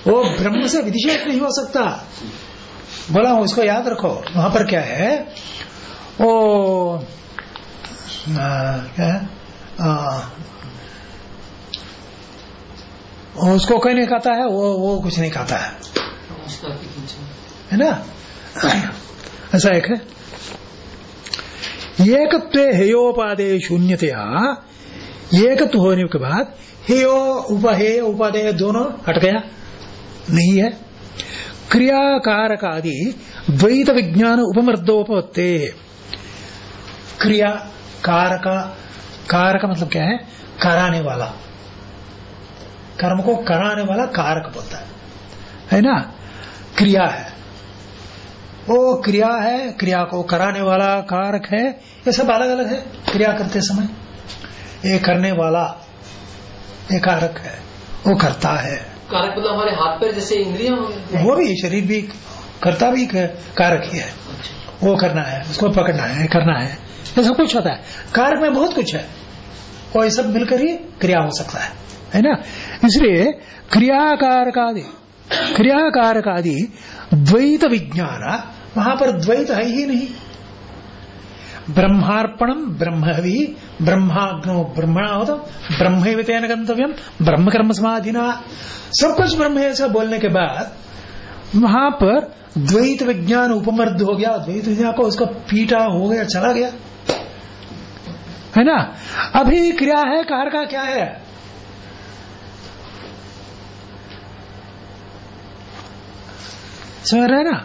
वो ब्रह्म से विधिशेष नहीं हो सकता। बोला हूँ इसको याद रखो। वहाँ पर क्या है? ओ आ, क्या है? आ, उसको कोई नहीं कहता है, वो वो कुछ नहीं कहता है। है ना? ऐसा एक है। एकत्व हेयोपादेय शून्यतया। एकत्व होने के बाद हेयो उपहेय उपादेय दोनों हट गया। नहीं है। क्रियाकारक आदि द्वैत विज्ञान उपमर्दोपत्ते क्रिया कारक कारक मतलब क्या है? कराने वाला। कर्म को कराने वाला कारक बोलता है। है ना? क्रिया है। वो क्रिया है क्रिया को कराने वाला कारक है। ये सब अलग अलग है क्रिया करते समय। ये करने वाला ये कारक है वो करता है। कारक मतलब हमारे हाथ पैर जैसे इंद्रियाँ वो भी शरीर भी करता भी कारक ही है। वो करना है उसको पकड़ना है करना है। ये सब कुछ होता है। कारक में बहुत कुछ है। और ये सब मिलकर ही क्रिया हो सकता है। है ना? इसलिए क्रियाकारक आदि क्रियाकारक आदि द्वैत विज्ञान, वहाँ पर द्वैत है ही नहीं। ब्रह्मार्पणम ब्रह्मवि ब्रह्माग्नो ब्रह्मणा हो तो ब्रह्म तेन गंतव्यम ब्रह्म कर्म समाधिना सब कुछ ब्रह्म ऐसा बोलने के बाद, वहाँ पर द्वैत विज्ञान उपमर्द हो गया, द्वैत विज्ञान को उसका पीटा हो गया, चला गया। है ना? अभी क्रिया है कार का क्या है? समझ रहे हैं ना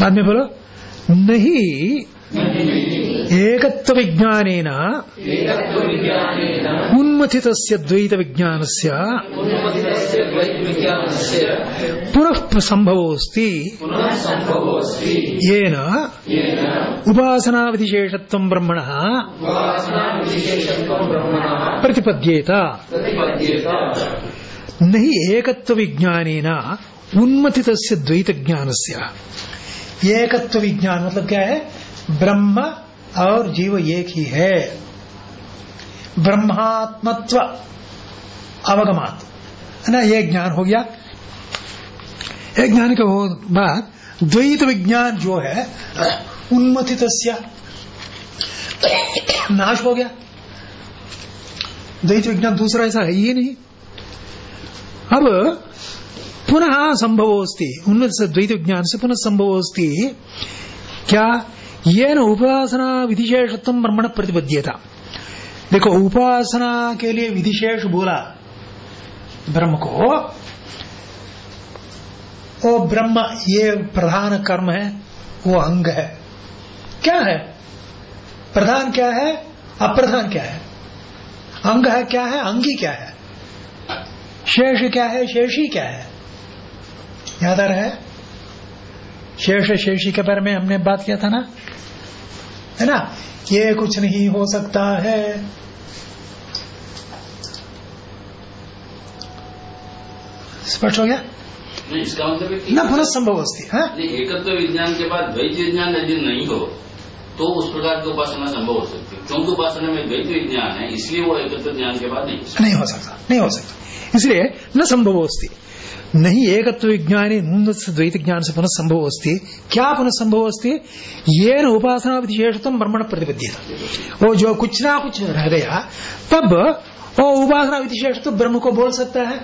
बाद में बोलो नहीं एकत्व विज्ञान उन्मथित द्वैत विज्ञान से पुनः संभवोस्ति येन उपासना विधिशेषत्व ब्रह्मण प्रतिपद्येत नहीं एकत्व विज्ञान उन्मथित द्वैत ज्ञान से एकत्व विज्ञान मतलब क्या है? ब्रह्म और जीव एक ही है। ब्रह्मात्मत्व अवगमात। ना? ये ज्ञान हो गया। एक ज्ञान के बाद द्वैत विज्ञान जो है उन्मथित नाश हो गया। द्वैत विज्ञान दूसरा ऐसा है ही नहीं। अब पुनः संभवोस्ति उन्नत से द्वैत विज्ञान से पुनः संभवोस्ति क्या ये न उपासना विधिशेषत्व ब्रह्मण प्रतिबद्धता देखो, उपासना के लिए विधिशेष बोला, ब्रह्म को वो ब्रह्म, ये प्रधान कर्म है, वो अंग है। क्या है? प्रधान क्या है? अप्रधान क्या है? अंग है क्या है? अंगी क्या है? शेष क्या है? शेषी क्या है? याद आ रहा है? शेष शेषी के बारे में हमने बात किया था ना? है ना? ये कुछ नहीं हो सकता है। स्पष्ट हो गया? नहीं इसका मतलब कि न पुनः संभव अस्ति हाँ? नहीं, एकत्व विज्ञान के बाद द्वैत विज्ञान यदि नहीं हो तो उस प्रकार की उपासना संभव हो सकती है। क्योंकि उपासना में द्वैत विज्ञान है इसलिए वो एकत्व ज्ञान के बाद नहीं हो। नहीं हो सकता नहीं हो सकता। इसलिए न संभव अस्ति। नहीं एकत्व विज्ञान नून द्वैत ज्ञान से पुनः संभव अस्ति। क्या पुनः संभव अस्ति? ये न उपासना विशेषतम ब्रह्मण प्रतिबद्ध वो जो कुछ ना कुछ रह गया, तब वो उपासना विशेष तो ब्रह्म को बोल सकता है।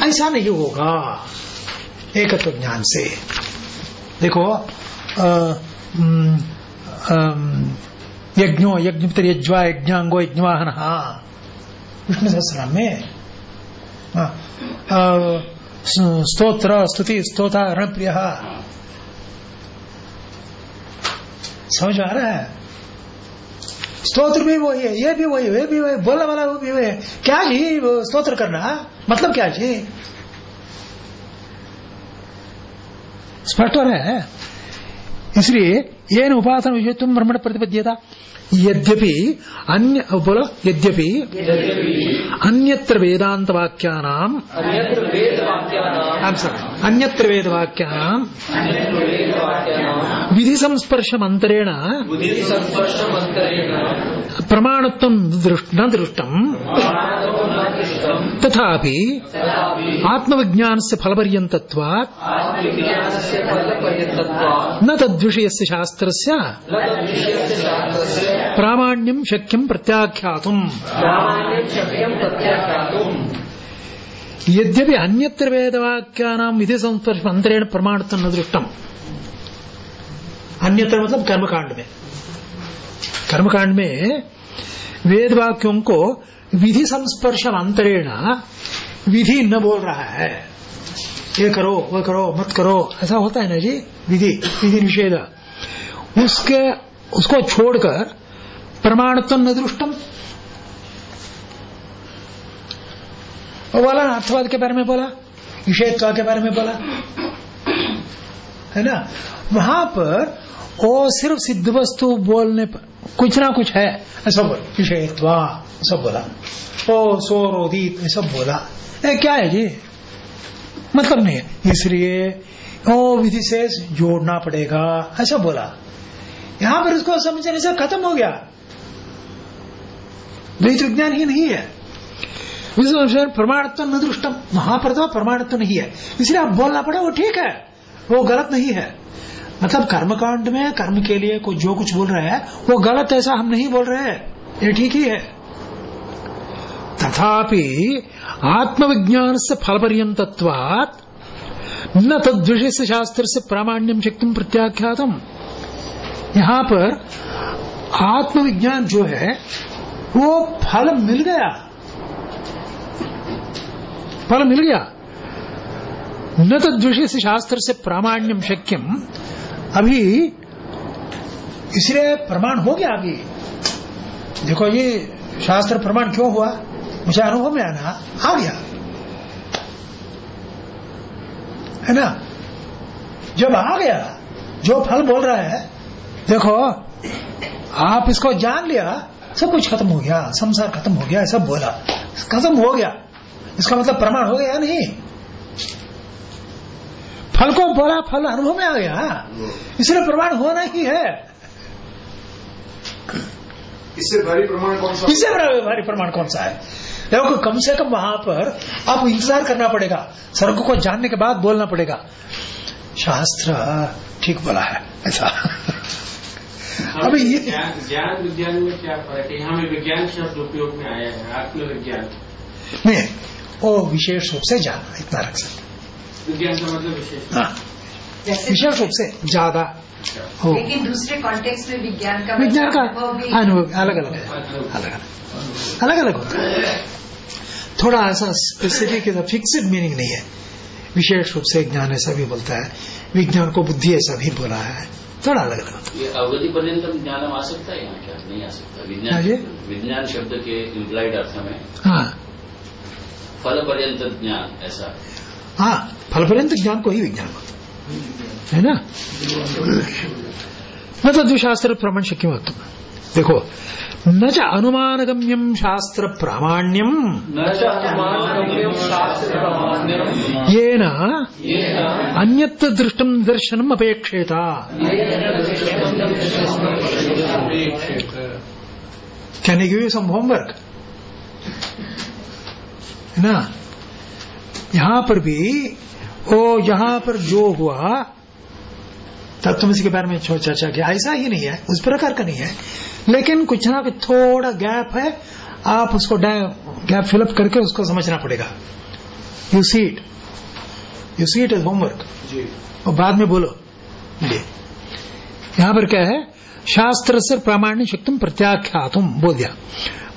ऐसा नहीं होगा एकत्व ज्ञान से। देखो यज्ञो, यज्ञ यज्वा, यज्ञांगो, यज्ञवाहन। विष्णु सहस्राम में स्तोत्र स्तुति स्तोता रणप्रिय समझ आ रहा है स्तोत्र भी वही है ये भी वही है, भी वही बोला वाला वो भी वही है क्या जी स्तोत्र करना मतलब क्या जी स्पष्ट हो रहा है इसलिए ये उपासन विषय तुम ब्रह्मण प्रतिपद्यता। यद्यपि अन्य बोलो यद्यपि अन्यत्र वेदांत वाक्यानाम अन्यत्र वेद वाक्यानाम I'm sorry. अन्यत्र वेद वाक्यानाम अन्यत्र वेद वाक्यानाम विधि संस्पर्शम अंतरेण बुद्धि संस्पर्शम अंतरेण प्रमाणत्व न दृष्टम तथापि तथापि आत्मविज्ञान से फलपर्यंतत्वात् आत्मविज्ञानस्य अन्यत्र मतलब कर्मकांड में। कर्मकांड में वेद वाक्यों को विधि संस्पर्श अंतरेण विधि न बोल रहा है। ये करो, वो करो, मत करो। ऐसा होता है ना जी? विधि विधि निषेध। उसके, उसको छोड़कर प्रमाणत्व न दृष्टम वो बोला ना अर्थवाद के बारे में बोला? विषयत्व के बारे में बोला? है ना? वहाँ पर वो सिर्फ़ सिद्ध वस्तु बोलने पर। कुछ ना कुछ है। ऐसा बोल। विषयत्व सब बोला। ओ सोरोदित सब बोला। ए, क्या है जी? मतलब नहीं इसलिए ओ विधि से जोड़ना पड़ेगा। ऐसा बोला। यहाँ पर इसको समझने से खत्म हो गया। द्वैत विज्ञान ही नहीं है। प्रमाणत्व न दृष्टम वहाँ पर तो प्रमाणत्व नहीं है। इसलिए आप बोलना पड़े वो ठीक है। वो गलत नहीं है। मतलब कर्मकांड में, कर्म के लिए को जो कुछ बोल रहे हैं, वो गलत ऐसा हम नहीं बोल रहे हैं। ये ठीक ही है। तथापि आत्मविज्ञान से फलपर्यंतत्वात् न तद्विषय से शास्त्र से प्रामाण्यम शक्ति प्रत्याख्यातम। यहाँ पर आत्मविज्ञान जो है, वो फल मिल गया। फल मिल गया। न तद्विषय से शास्त्र से प्रामाण्यम शक्यम अभी इसलिए प्रमाण हो गया अभी। देखो ये शास्त्र प्रमाण क्यों हुआ? मुझे अनुभव में आना, आ गया। है ना? जब आ गया, जो फल बोल रहा है, देखो, आप इसको जान लिया, सब कुछ खत्म हो गया, संसार खत्म हो गया सब बोला। खत्म हो गया। इसका मतलब प्रमाण हो गया नहीं? फल को बोला फल अनुभव में आ गया। इसलिए प्रमाण होना ही है। इससे भारी प्रमाण कौन सा? इससे भारी प्रमाण कौन सा है? देखो कम से कम वहाँ पर आपको इंतज़ार करना पड़ेगा। स्वर्ग को जानने के बाद बोलना पड़ेगा। शास्त्र ठीक बोला है। ऐसा। अभी ये ज्ञान ज्ञान विज्ञान में क्या फ़र्क है? यहाँ विज्ञान शब्द उपयोग में आया है। आत्मविज्ञान। नहीं वो विशेष रूप से जानना इतना रख सकते विज्ञान का मतलब विशेष हाँ। विशेष रूप से ज़्यादा हो। लेकिन दूसरे कॉन्टेक्स्ट में विज्ञान का विज्ञान का अनुभव अलग अलग है। अलग अलग अलग अलग होता है। थोड़ा ऐसा स्पेसिफिक फिक्सड मीनिंग नहीं है। विशेष रूप से ज्ञान ऐसा भी बोलता है। विज्ञान को बुद्धि ऐसा भी बोला है। थोड़ा अलग अलग अवधि पर्यंत ज्ञान आ सकता है यहाँ क्या? नहीं आ सकता। हाँ विज्ञान विज्ञान शब्द के इम्प्लाइड अर्थ में हाँ। फल पर्यंत ज्ञान ऐसा। हाँ फल पर्यंत ज्ञान को ही विज्ञान बोलते हैं। है ना न तद्विशास्त्र प्रमाण शक्य वक्त देखो न च अनुमानगम्यम शास्त्र प्रामाण्यम न च अनुमानगम्यं शास्त्र प्रामाण्यम् येन येन अन्यत्र दृष्टम दर्शनम अपेक्षेता can give you some homework है ना यहाँ पर भी ओ यहाँ पर जो हुआ तत्वमसी के बारे में चर्चा किया ऐसा ही नहीं है उस प्रकार का नहीं है। लेकिन कुछ ना कुछ थोड़ा गैप है आप उसको गैप फिलअप करके उसको समझना पड़ेगा। You see it you see it is homework और बाद में बोलो। ये यहाँ पर क्या है? शास्त्र से प्रामाण्य शक्ति प्रत्याख्यातुम बोल दिया।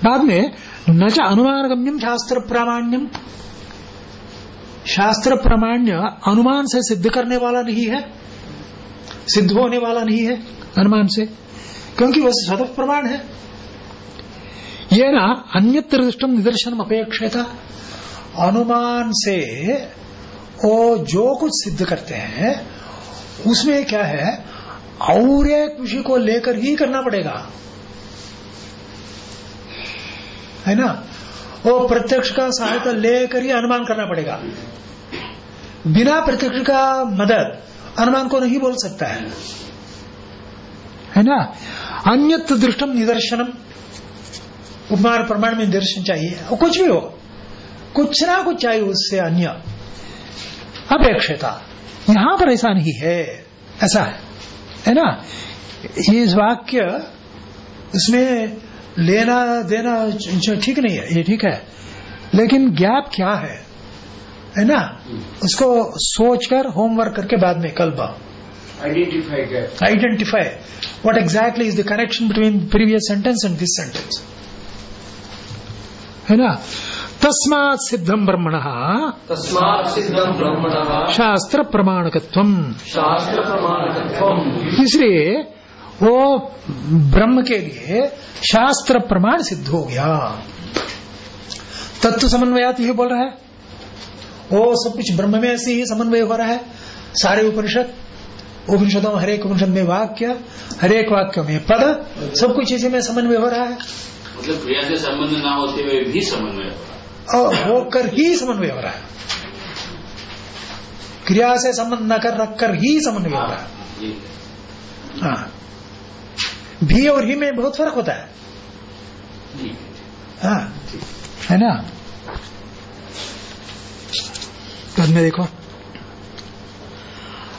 बाद में न च अनुमानगम्यम शास्त्र प्रामाण्यम शास्त्र प्रमाण्य अनुमान से सिद्ध करने वाला नहीं है, सिद्ध होने वाला नहीं है अनुमान से, क्योंकि वह सदफ प्रमाण है। ये ना अन्यत्र दृष्टम निदर्शन अपेक्षिता। अनुमान से वो जो कुछ सिद्ध करते हैं, उसमें क्या है? और एक विषय को लेकर ही करना पड़ेगा। है ना? वो प्रत्यक्ष का सहायता लेकर ही अनुमान करना पड़ेगा। बिना प्रत्यक्ष का मदद अनुमान को नहीं बोल सकता है। है ना? अन्यत्र दृष्टम निदर्शनम। उपमान प्रमाण में निदर्शन चाहिए। और कुछ भी हो। कुछ ना कुछ चाहिए उससे अन्य। अपेक्षता। यहाँ पर ऐसा नहीं है। ऐसा है। है ना? ये वाक्य उसमें लेना देना ठीक नहीं है ये ठीक है। लेकिन गैप क्या है? है ना? उसको सोचकर होमवर्क करके बाद में कल Identify gap. Identify what exactly is the connection between previous sentence and this sentence है ना? तस्मात् सिद्धम ब्रह्मण। तस्मात् सिद्धम ब्रह्मण। शास्त्र प्रमाणकत्व शास्त्र प्रमाणकत्व इसलिए वो ब्रह्म के लिए शास्त्र प्रमाण सिद्ध हो गया। तत्व समन्वयात ये बोल रहा है। वो सब कुछ ब्रह्म में ऐसे ही समन्वय हो रहा है। सारे उपनिषद उपनिषदों में हरेक उपनिषद में वाक्य हरेक वाक्य में पद सब कुछ इसी में समन्वय हो रहा है। मतलब क्रिया से संबंध ना होते हुए भी समन्वय हो रहा और होकर ही समन्वय हो रहा है। क्रिया से संबंध न कर रखकर ही समन्वय हो रहा है। हाँ। भी और ही में बहुत फ़र्क होता है। हाँ। है ना? पद में देखो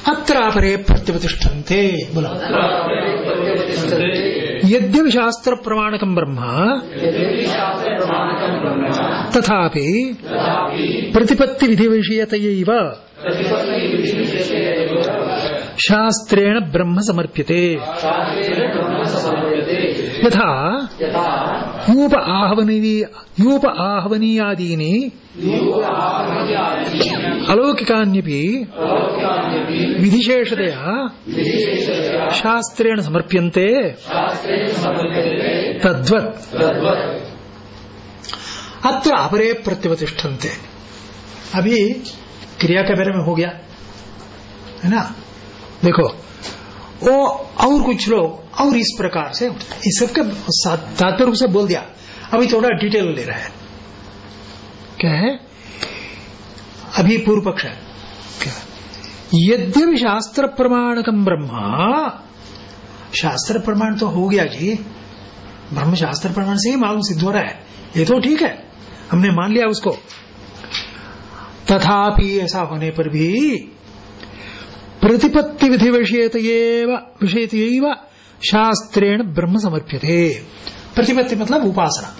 अत्रापरे प्रत्यवतिष्ठन्ते बोलो। यद्यपि शास्त्र प्रमाणकम ब्रह्म तथापि प्रतिपत्ति विधि विषयत शास्त्रेण ब्रह्म समर्प्यते। यथा यूप आहवनी यूप आहवनीयादीनि। अलौकिकान्यपि विधिशेषतया शास्त्रेण समर्प्यन्ते। तद्वत्। अत्र अपरे प्रत्यवतिष्ठन्ते अभी क्रिया के बारे में हो गया। है ना? देखो, वो और कुछ लोग और इस प्रकार से इस सबके तात्पर्य रूप से बोल दिया। अभी थोड़ा डिटेल ले रहा है। क्या है? अभी पूर्व पक्ष है। यद्यपि शास्त्र प्रमाणकम ब्रह्मा। शास्त्र प्रमाण तो हो गया जी। ब्रह्म शास्त्र प्रमाण से ही मालूम सिद्ध हो रहा है। ये तो ठीक है। हमने मान लिया उसको। तथापि ऐसा होने पर भी प्रतिपत्ति विधि विषयत शास्त्रेण ब्रह्म समर्प्यते। प्रतिपत्ति मतलब उपासना।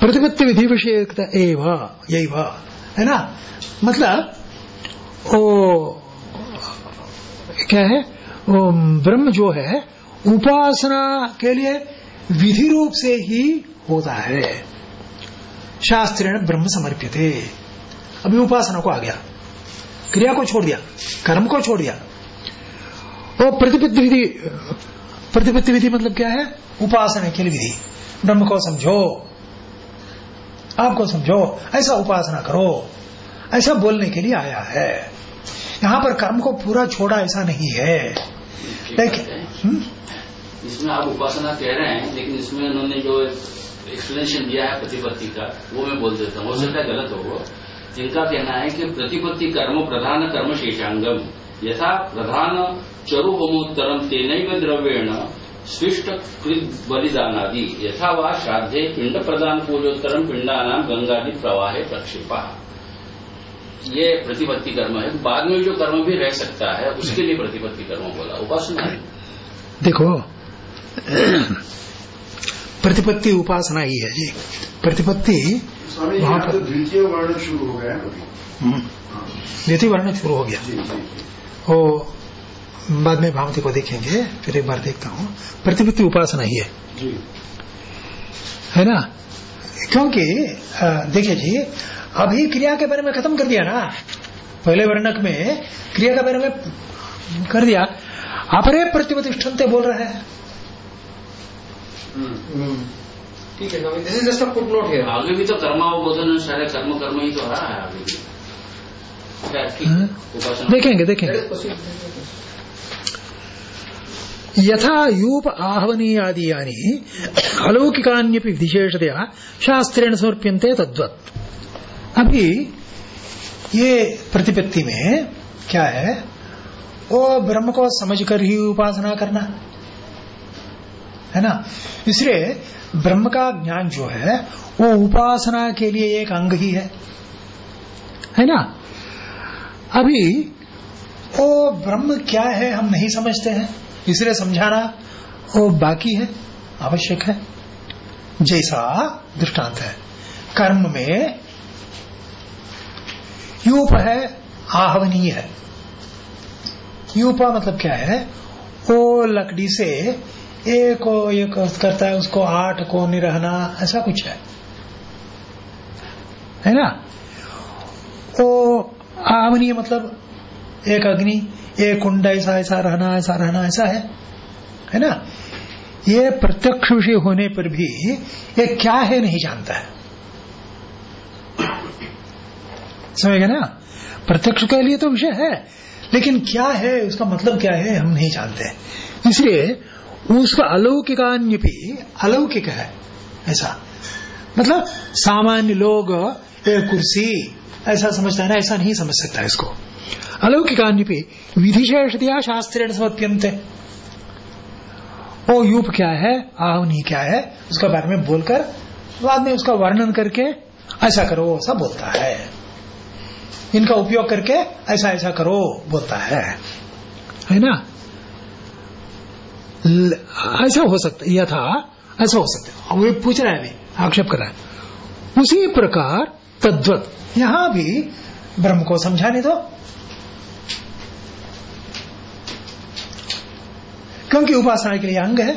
प्रतिपत्ति विधि विषय यही है ना? मतलब ओ, क्या है? वो ब्रह्म जो है, उपासना के लिए विधि रूप से ही होता है। शास्त्रेण ब्रह्म समर्प्यते। अभी उपासना को आ गया। क्रिया को छोड़ दिया, कर्म को छोड़ दिया। वो प्रतिपत्ति विधि प्रतिपत्ति विधि मतलब क्या है? उपासना के लिए विधि। ब्रह्म को समझो, आपको समझो, ऐसा उपासना करो, ऐसा बोलने के लिए आया है। यहाँ पर कर्म को पूरा छोड़ा ऐसा नहीं है। लेकिन इसमें आप उपासना कह रहे हैं, लेकिन इसमें उन्होंने जो एक्सप्लेनेशन दिया है प्रतिपत्ति का, वो मैं बोल देता हूँ। सकता गलत हो वो इनका कहना है कि प्रतिपत्ति कर्म प्रधान कर्म शेषांगम। यथा प्रधान चरु होमोत्तरम तेन द्रव्येण स्विष्ट कृत बलिदानादि यथा वा श्राद्धे पिंड प्रदान पूजोत्तरम पिंडानाम गंगादि प्रवाहे प्रक्षेपा। ये प्रतिपत्ति कर्म है। बाद में जो कर्म भी रह सकता है, उसके लिए प्रतिपत्ति कर्म बोला। उपासना। देखो प्रतिपत्ति उपासना ही है जी। प्रतिपत्ति वहाँ पर- तो द्वितीय वर्ण शुरू हो गया हम्म, द्वितीय वर्ण शुरू हो गया। जी जी वो बाद में भावती को देखेंगे फिर एक बार देखता हूँ। प्रतिपत्ति उपासना ही है। जी। है ना? क्योंकि देखिए जी अभी क्रिया के बारे में खत्म कर दिया ना। पहले वर्णक में क्रिया के बारे में कर दिया। अपरे प्रतिपतिष्ठनते बोल रहा है। ठीक है Swami this is just a footnote here आगे भी तो कर्मावबोधन सारे कर्म कर्म ही तो आ रहा है आगे भी। है, हाँ। उपासना। देखेंगे देखेंगे। यथा यूप आहवनी आदि यानी अलौकिकान्यपि विशेषतया शास्त्रेण समर्प्यन्ते तद्वत्। अभी ये प्रतिपत्ति में क्या है? वो ब्रह्म को समझकर ही उपासना करना। है ना? इसलिए ब्रह्म का ज्ञान जो है, वो उपासना के लिए एक अंग ही है। है ना? अभी वो ब्रह्म क्या है हम नहीं समझते हैं। इसलिए समझाना वो बाकी है, आवश्यक है। जैसा दृष्टांत है। कर्म में यूप है, आहवनीय है। यूपा मतलब क्या है? वो लकड़ी से एक को एक करता है, उसको आठ को नहीं रहना, ऐसा कुछ है। है ना? वो आवनीय मतलब एक अग्नि, एक कुंड, ऐसा ऐसा रहना ऐसा रहना, ऐसा है। है ना? ये प्रत्यक्ष विषय होने पर भी ये क्या है नहीं जानता है। समझ गए ना? प्रत्यक्ष के लिए तो विषय है, लेकिन क्या है, उसका मतलब क्या है, हम नहीं जानते। इसलिए उसका अलौकिकान्य भी, अलौकिक है, ऐसा। मतलब सामान्य लोग एक कुर्सी, ऐसा समझता है ना, ऐसा नहीं समझ सकता इसको। अलौकिकान्य भी, विधिशेषतया शास्त्रेण समर्प्यंते ओ, यूप क्या है आवनी क्या है, उसका बारे में बोलकर, बाद में उसका वर्णन करके, ऐसा करो, ऐसा बोलता है। इनका उपयोग करके, ऐसा ऐसा करो, बोलता है। है ना? ऐसा हो सकता यथा ऐसा हो सकता है। वो पूछ रहा है अभी। आक्षेप कर रहा है। उसी प्रकार तद्वत यहाँ भी ब्रह्म को समझाने दो। क्योंकि उपासना के लिए अंग है।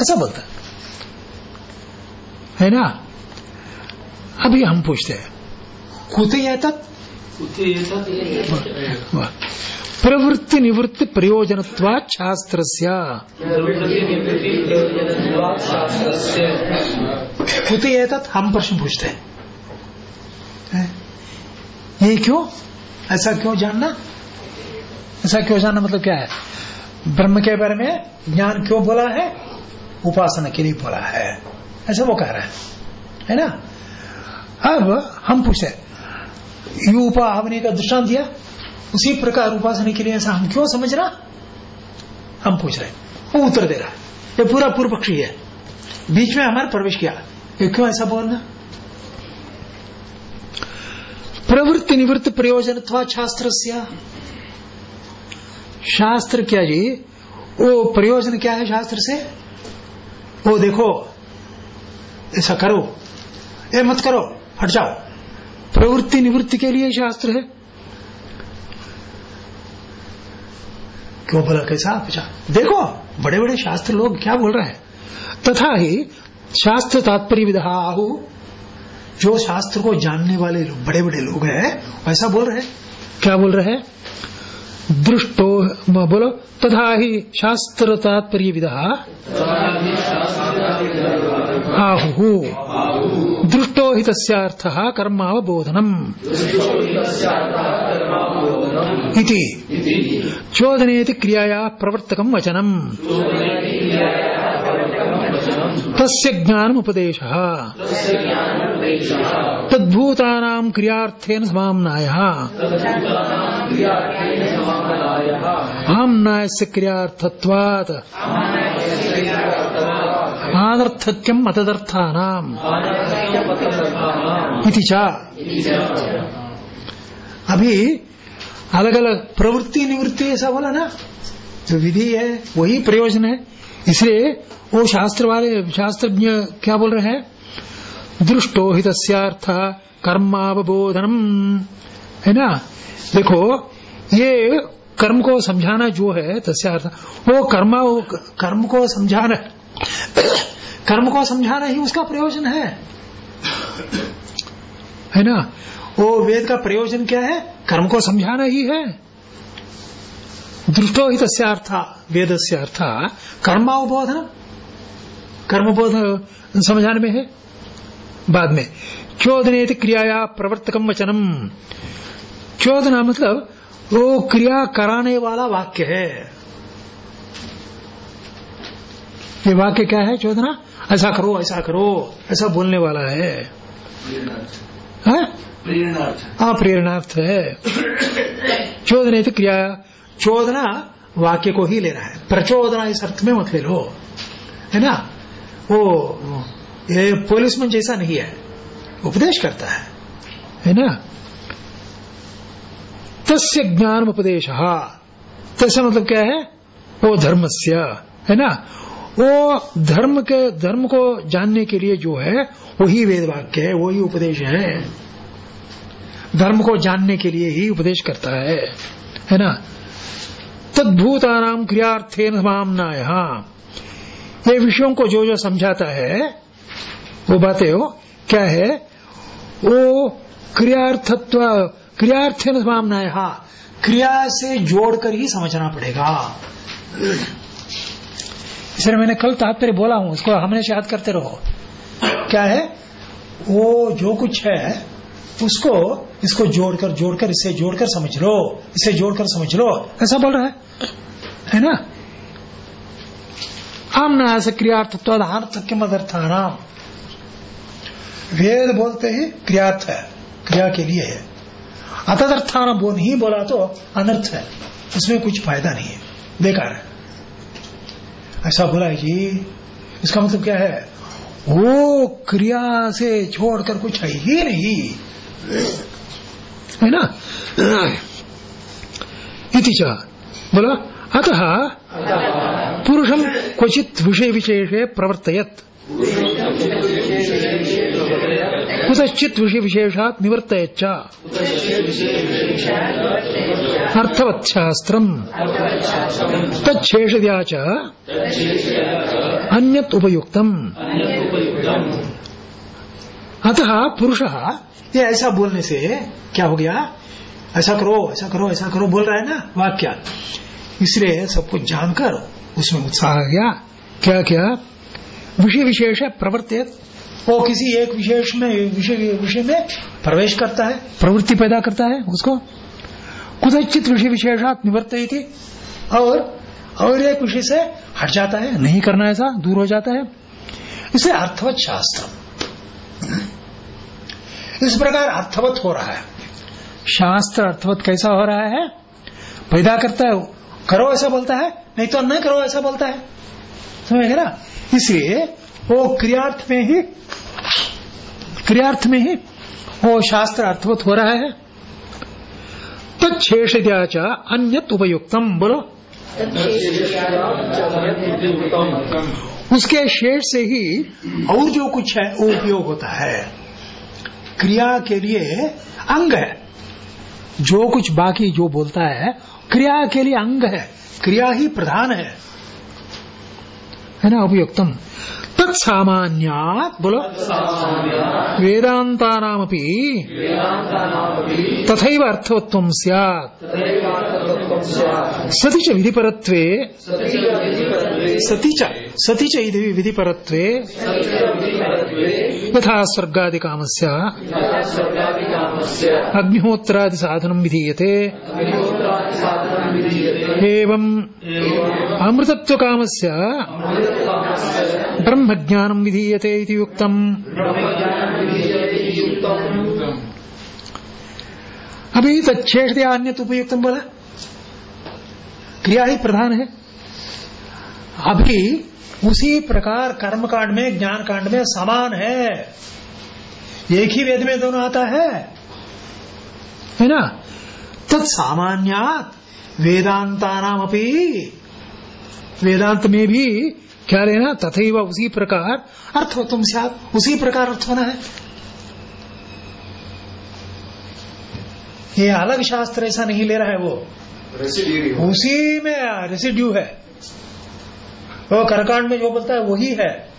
ऐसा बोलता है। है ना? अभी हम पूछते हैं। कुत तत् प्रवृत्ति निवृत्ति प्रयोजनत्वा शास्त्र हम प्रश्न पूछते हैं। हैं? ये क्यों? ऐसा क्यों जानना? ऐसा क्यों जानना मतलब क्या है? ब्रह्म के बारे में ज्ञान क्यों बोला है? उपासना के लिए बोला है। ऐसा वो कह रहा है। है ना? अब हम पूछे यू उपाहवने का दृष्टांत दिया। उसी प्रकार उपासना के लिए ऐसा हम क्यों समझ रहा हम पूछ रहे वो उत्तर दे रहा है। ये पूरा पूर्व पक्षी है। बीच में हमारे प्रवेश किया। ये क्यों ऐसा बोलना प्रवृत्ति निवृत्त प्रयोजन शास्त्र शास्त्र क्या जी? वो प्रयोजन क्या है शास्त्र से वो देखो। ऐसा करो। ये मत करो। हट जाओ। प्रवृत्ति निवृत्ति के लिए शास्त्र है। क्यों बोला कैसा पूछा देखो बड़े बड़े शास्त्र लोग क्या बोल रहे हैं? तथा ही शास्त्र तात्पर्य विधाहु जो शास्त्र को जानने वाले लोग बड़े बड़े लोग हैं वैसा बोल रहे हैं। क्या बोल रहे हैं? दृष्टो बोलो। तथा ही शास्त्र तात्पर्य विधा आहु दृष्टो हि तस्यार्थ कर्मावबोधनम। इति। चोदनेति क्रियाया प्रवर्तकम वचनम। तस्य ज्ञानमुपदेशः। तद्भूतानां क्रियार्थेन समाम्नायः। आम्नायस्य क्रियार्थत्वात्। च अभी अलग अलग प्रवृत्ति निवृत्ति ऐसा बोला ना जो विधि है वही प्रयोजन है इसलिए वो शास्त्र वाले शास्त्रज्ञ क्या बोल रहे हैं दृष्टो ही तस्यार्थ कर्मावबोधनम है ना देखो ये कर्म को समझाना जो है तस्यार्थ वो कर्म कर्म को समझाना कर्म को समझाना ही, उसका प्रयोजन है। है ना? वो वेद का प्रयोजन क्या है? कर्म को समझाना ही है। दृष्टो ही तस्य अर्थ वेद से अर्थ कर्मावबोधन कर्मबोध समझाने में है? बाद में। चोदने क्रियाया प्रवर्तकम वचनम। चोदना मतलब वो क्रिया कराने वाला वाक्य है। ये वाक्य क्या है चोदना ऐसा करो ऐसा करो ऐसा बोलने वाला है। हाँ? हाँ प्रेरणार्थ है। चोदने तो क्रिया चोदना वाक्य को ही ले रहा है। प्रचोदना इस अर्थ में मत ले लो। है ना? वो ये पुलिसमैन जैसा नहीं है। उपदेश करता है। है ना? तस्य ज्ञान उपदेश तस्य मतलब क्या है? वो धर्मस्य। है ना? वो धर्म के, धर्म को जानने के लिए जो है, वही वेद वाक्य है, वही उपदेश है। धर्म को जानने के लिए ही उपदेश करता है। है ना? तद्भूतानाम क्रियार्थे मामना यहाँ ये विषयों को जो जो समझाता है, वो बातें हो, क्या है? वो क्रियार्थत्व, क्रियार्थन मामना यहाँ क्रिया से जोड़कर ही समझना पड़ेगा। इसलिए मैंने कल तात्पर्य बोला हूँ, उसको हमेशा याद करते रहो। क्या है? वो जो कुछ है, उसको, इसको जोड़कर जोड़कर, इसे जोड़कर समझ लो, इसे जोड़कर समझ लो। ऐसा बोल रहा है? है ना? आमना से क्रियार्थत्वाधार्थ के मदर्थानाम वेद बोलते ही, क्रियार्थ है, क्रिया के लिए है। अतदर्थान वो नहीं बोला तो अनर्थ है, उसमें कुछ फ़ायदा नहीं है। बेकार है। ऐसा बोला है, जी, इसका मतलब क्या है? वो क्रिया से छोड़कर कुछ है ही नहीं। है ना? इति बोला, अतः पुरुषम क्वचित विषय विशेषे प्रवर्तयत। कुतश्चित विषय विशेषात च अन्यत उपयुक्तम। अतः पुरुष ये ऐसा बोलने से क्या हो गया? ऐसा करो ऐसा करो ऐसा करो बोल रहा है ना वाक्य। इसलिए सब कुछ जानकर उसमें उत्साह आ गया। क्या क्या? विषय विशेष प्रवर्तित वो किसी एक विशेष में विषय विषय में प्रवेश करता है। प्रवृत्ति पैदा करता है उसको। कुदचित विषय विशेषात निवर्त थी और और एक विषय से हट जाता है। नहीं करना ऐसा दूर हो जाता है। इसे अर्थवत शास्त्र इस प्रकार अर्थवत हो रहा है। शास्त्र अर्थवत कैसा हो रहा है? पैदा करता है करो ऐसा बोलता है नहीं तो न करो ऐसा बोलता है। समझ ना? इसलिए वो क्रियार्थ में ही, क्रियार्थ में ही वो शास्त्र अर्थवत हो रहा है। तत्शेष अन्यत उपयुक्तम, बोलो। उसके शेष से ही और जो कुछ है, वो उपयोग होता है। क्रिया के लिए अंग है। जो कुछ बाकी जो बोलता है, क्रिया के लिए अंग है। क्रिया ही प्रधान है। है ना, उपयुक्तम। तत्सामान्यात् बोलो। वेदान्तानामपि तथैव अर्थवत्वं स्यात्। सति च विधिपरत्वे। सति च सति च विधिपरत्वे। यथा स्वर्गादिकामस्य। अग्निहोत्रादिसाधनं विधीयते। एवम् अमृतत्वकामस्य ब्रह्मज्ञानं विधीयते इति युक्तम् अभी तच्छेष दिया अन्य उपयुक्तम बोला। क्रिया ही प्रधान है। अभी उसी प्रकार कर्म कांड में ज्ञान कांड में समान है। एक ही वेद में दोनों आता है। है ना? तत्सामान्यात वेदांता नाम वेदांत में भी क्या लेना तथैव उसी प्रकार अर्थ हो तुम से उसी प्रकार अर्थ होना है। ये अलग शास्त्र ऐसा नहीं ले रहा है वो। उसी में रेसिड्यू है। वो करकांड में जो बोलता है वही है।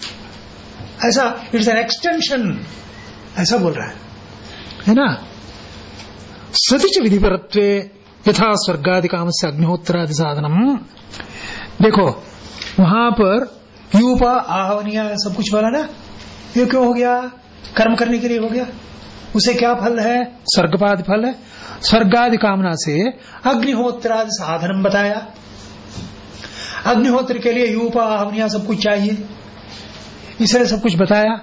ऐसा इट्स एन एक्सटेंशन ऐसा बोल रहा है। है ना? सतिच विधिपरत्व यथा स्वर्गादि काम से अग्निहोत्रादि साधनम देखो, वहाँ पर यूप आहवनिया सब कुछ बोला ना, ये क्यों हो गया? कर्म करने के लिए हो गया। उसे क्या फल है? स्वर्गपाद फल है। स्वर्गादि कामना से अग्निहोत्रादि साधन बताया। अग्निहोत्र के लिए यूप आहवनिया सब कुछ चाहिए। इसलिए सब कुछ बताया।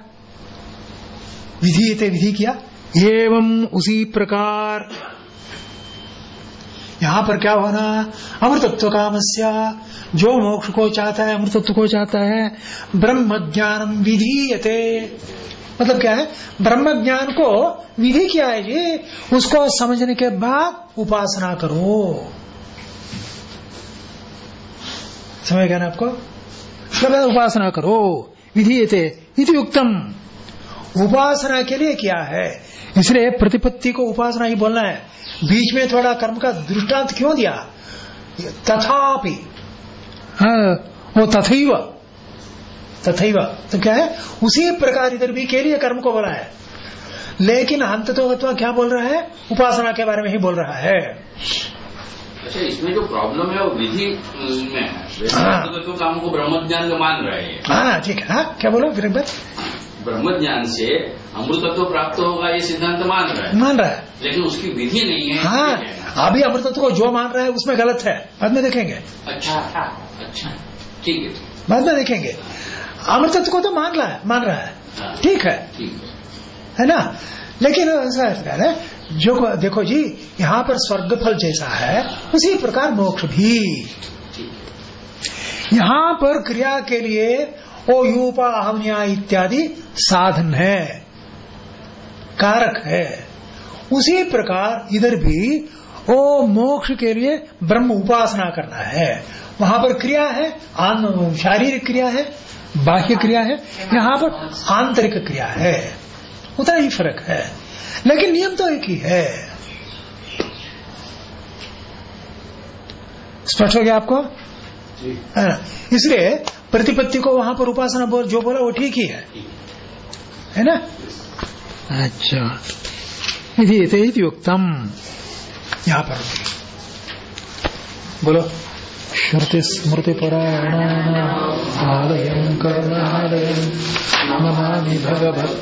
विधि विधि किया। एवं उसी प्रकार यहाँ पर क्या होना? अमृतत्व कामस्या जो मोक्ष को चाहता है, अमृतत्व को चाहता है ब्रह्म ज्ञानम विधीयते। मतलब क्या है? ब्रह्म ज्ञान को विधि क्या है ये? उसको समझने के बाद उपासना करो। समझ गया ना आपको? उपासना करो। विधीयते, इति युक्तम उपासना के लिए क्या है? इसलिए प्रतिपत्ति को उपासना ही बोलना है। बीच में थोड़ा कर्म का दृष्टांत क्यों दिया? तथापि। हाँ, वो तथैव। तथैव। तो क्या है? उसी प्रकार इधर भी के लिए कर्म को बोला है। लेकिन अंत तो क्या बोल रहा है? उपासना के बारे में ही बोल रहा है। अच्छा इसमें जो प्रॉब्लम है वो विधि में है। हाँ। तो तो काम को ब्रह्म ज्ञान मान रहे हैं हाँ ठीक है। हाँ, क्या बोलो? फिर एक बार ब्रह्म ज्ञान से अमृतत्व प्राप्त होगा ये सिद्धांत मान रहा है। मान रहा है। लेकिन उसकी विधि नहीं है। हाँ अभी अमृतत्व को जो मान रहा है उसमें गलत है। बाद में देखेंगे। अच्छा अच्छा ठीक है। बाद में देखेंगे। अमृतत्व को तो मान रहा है मान रहा है। हाँ, ठीक है। है। ना? लेकिन ऐसा जो देखो जी यहाँ पर स्वर्ग फल जैसा है उसी प्रकार मोक्ष भी। यहाँ पर क्रिया के लिए ओ यूपा अहमनिया इत्यादि साधन है कारक है। उसी प्रकार इधर भी ओ मोक्ष के लिए ब्रह्म उपासना करना है। वहाँ पर क्रिया है आन- शारीरिक क्रिया है बाह्य क्रिया है यहाँ पर आंतरिक क्रिया है। उतना ही फ़र्क है। लेकिन नियम तो एक ही है। स्पष्ट हो गया आपको? इसलिए प्रतिपत्ति को वहाँ पर उपासना बोल जो बोला वो ठीक ही है। है ना? अच्छा। यदि उत्तम यहाँ पर। बोलो। श्रुति स्मृति पुराण आलय कर्ण आलय नमामि भगवत्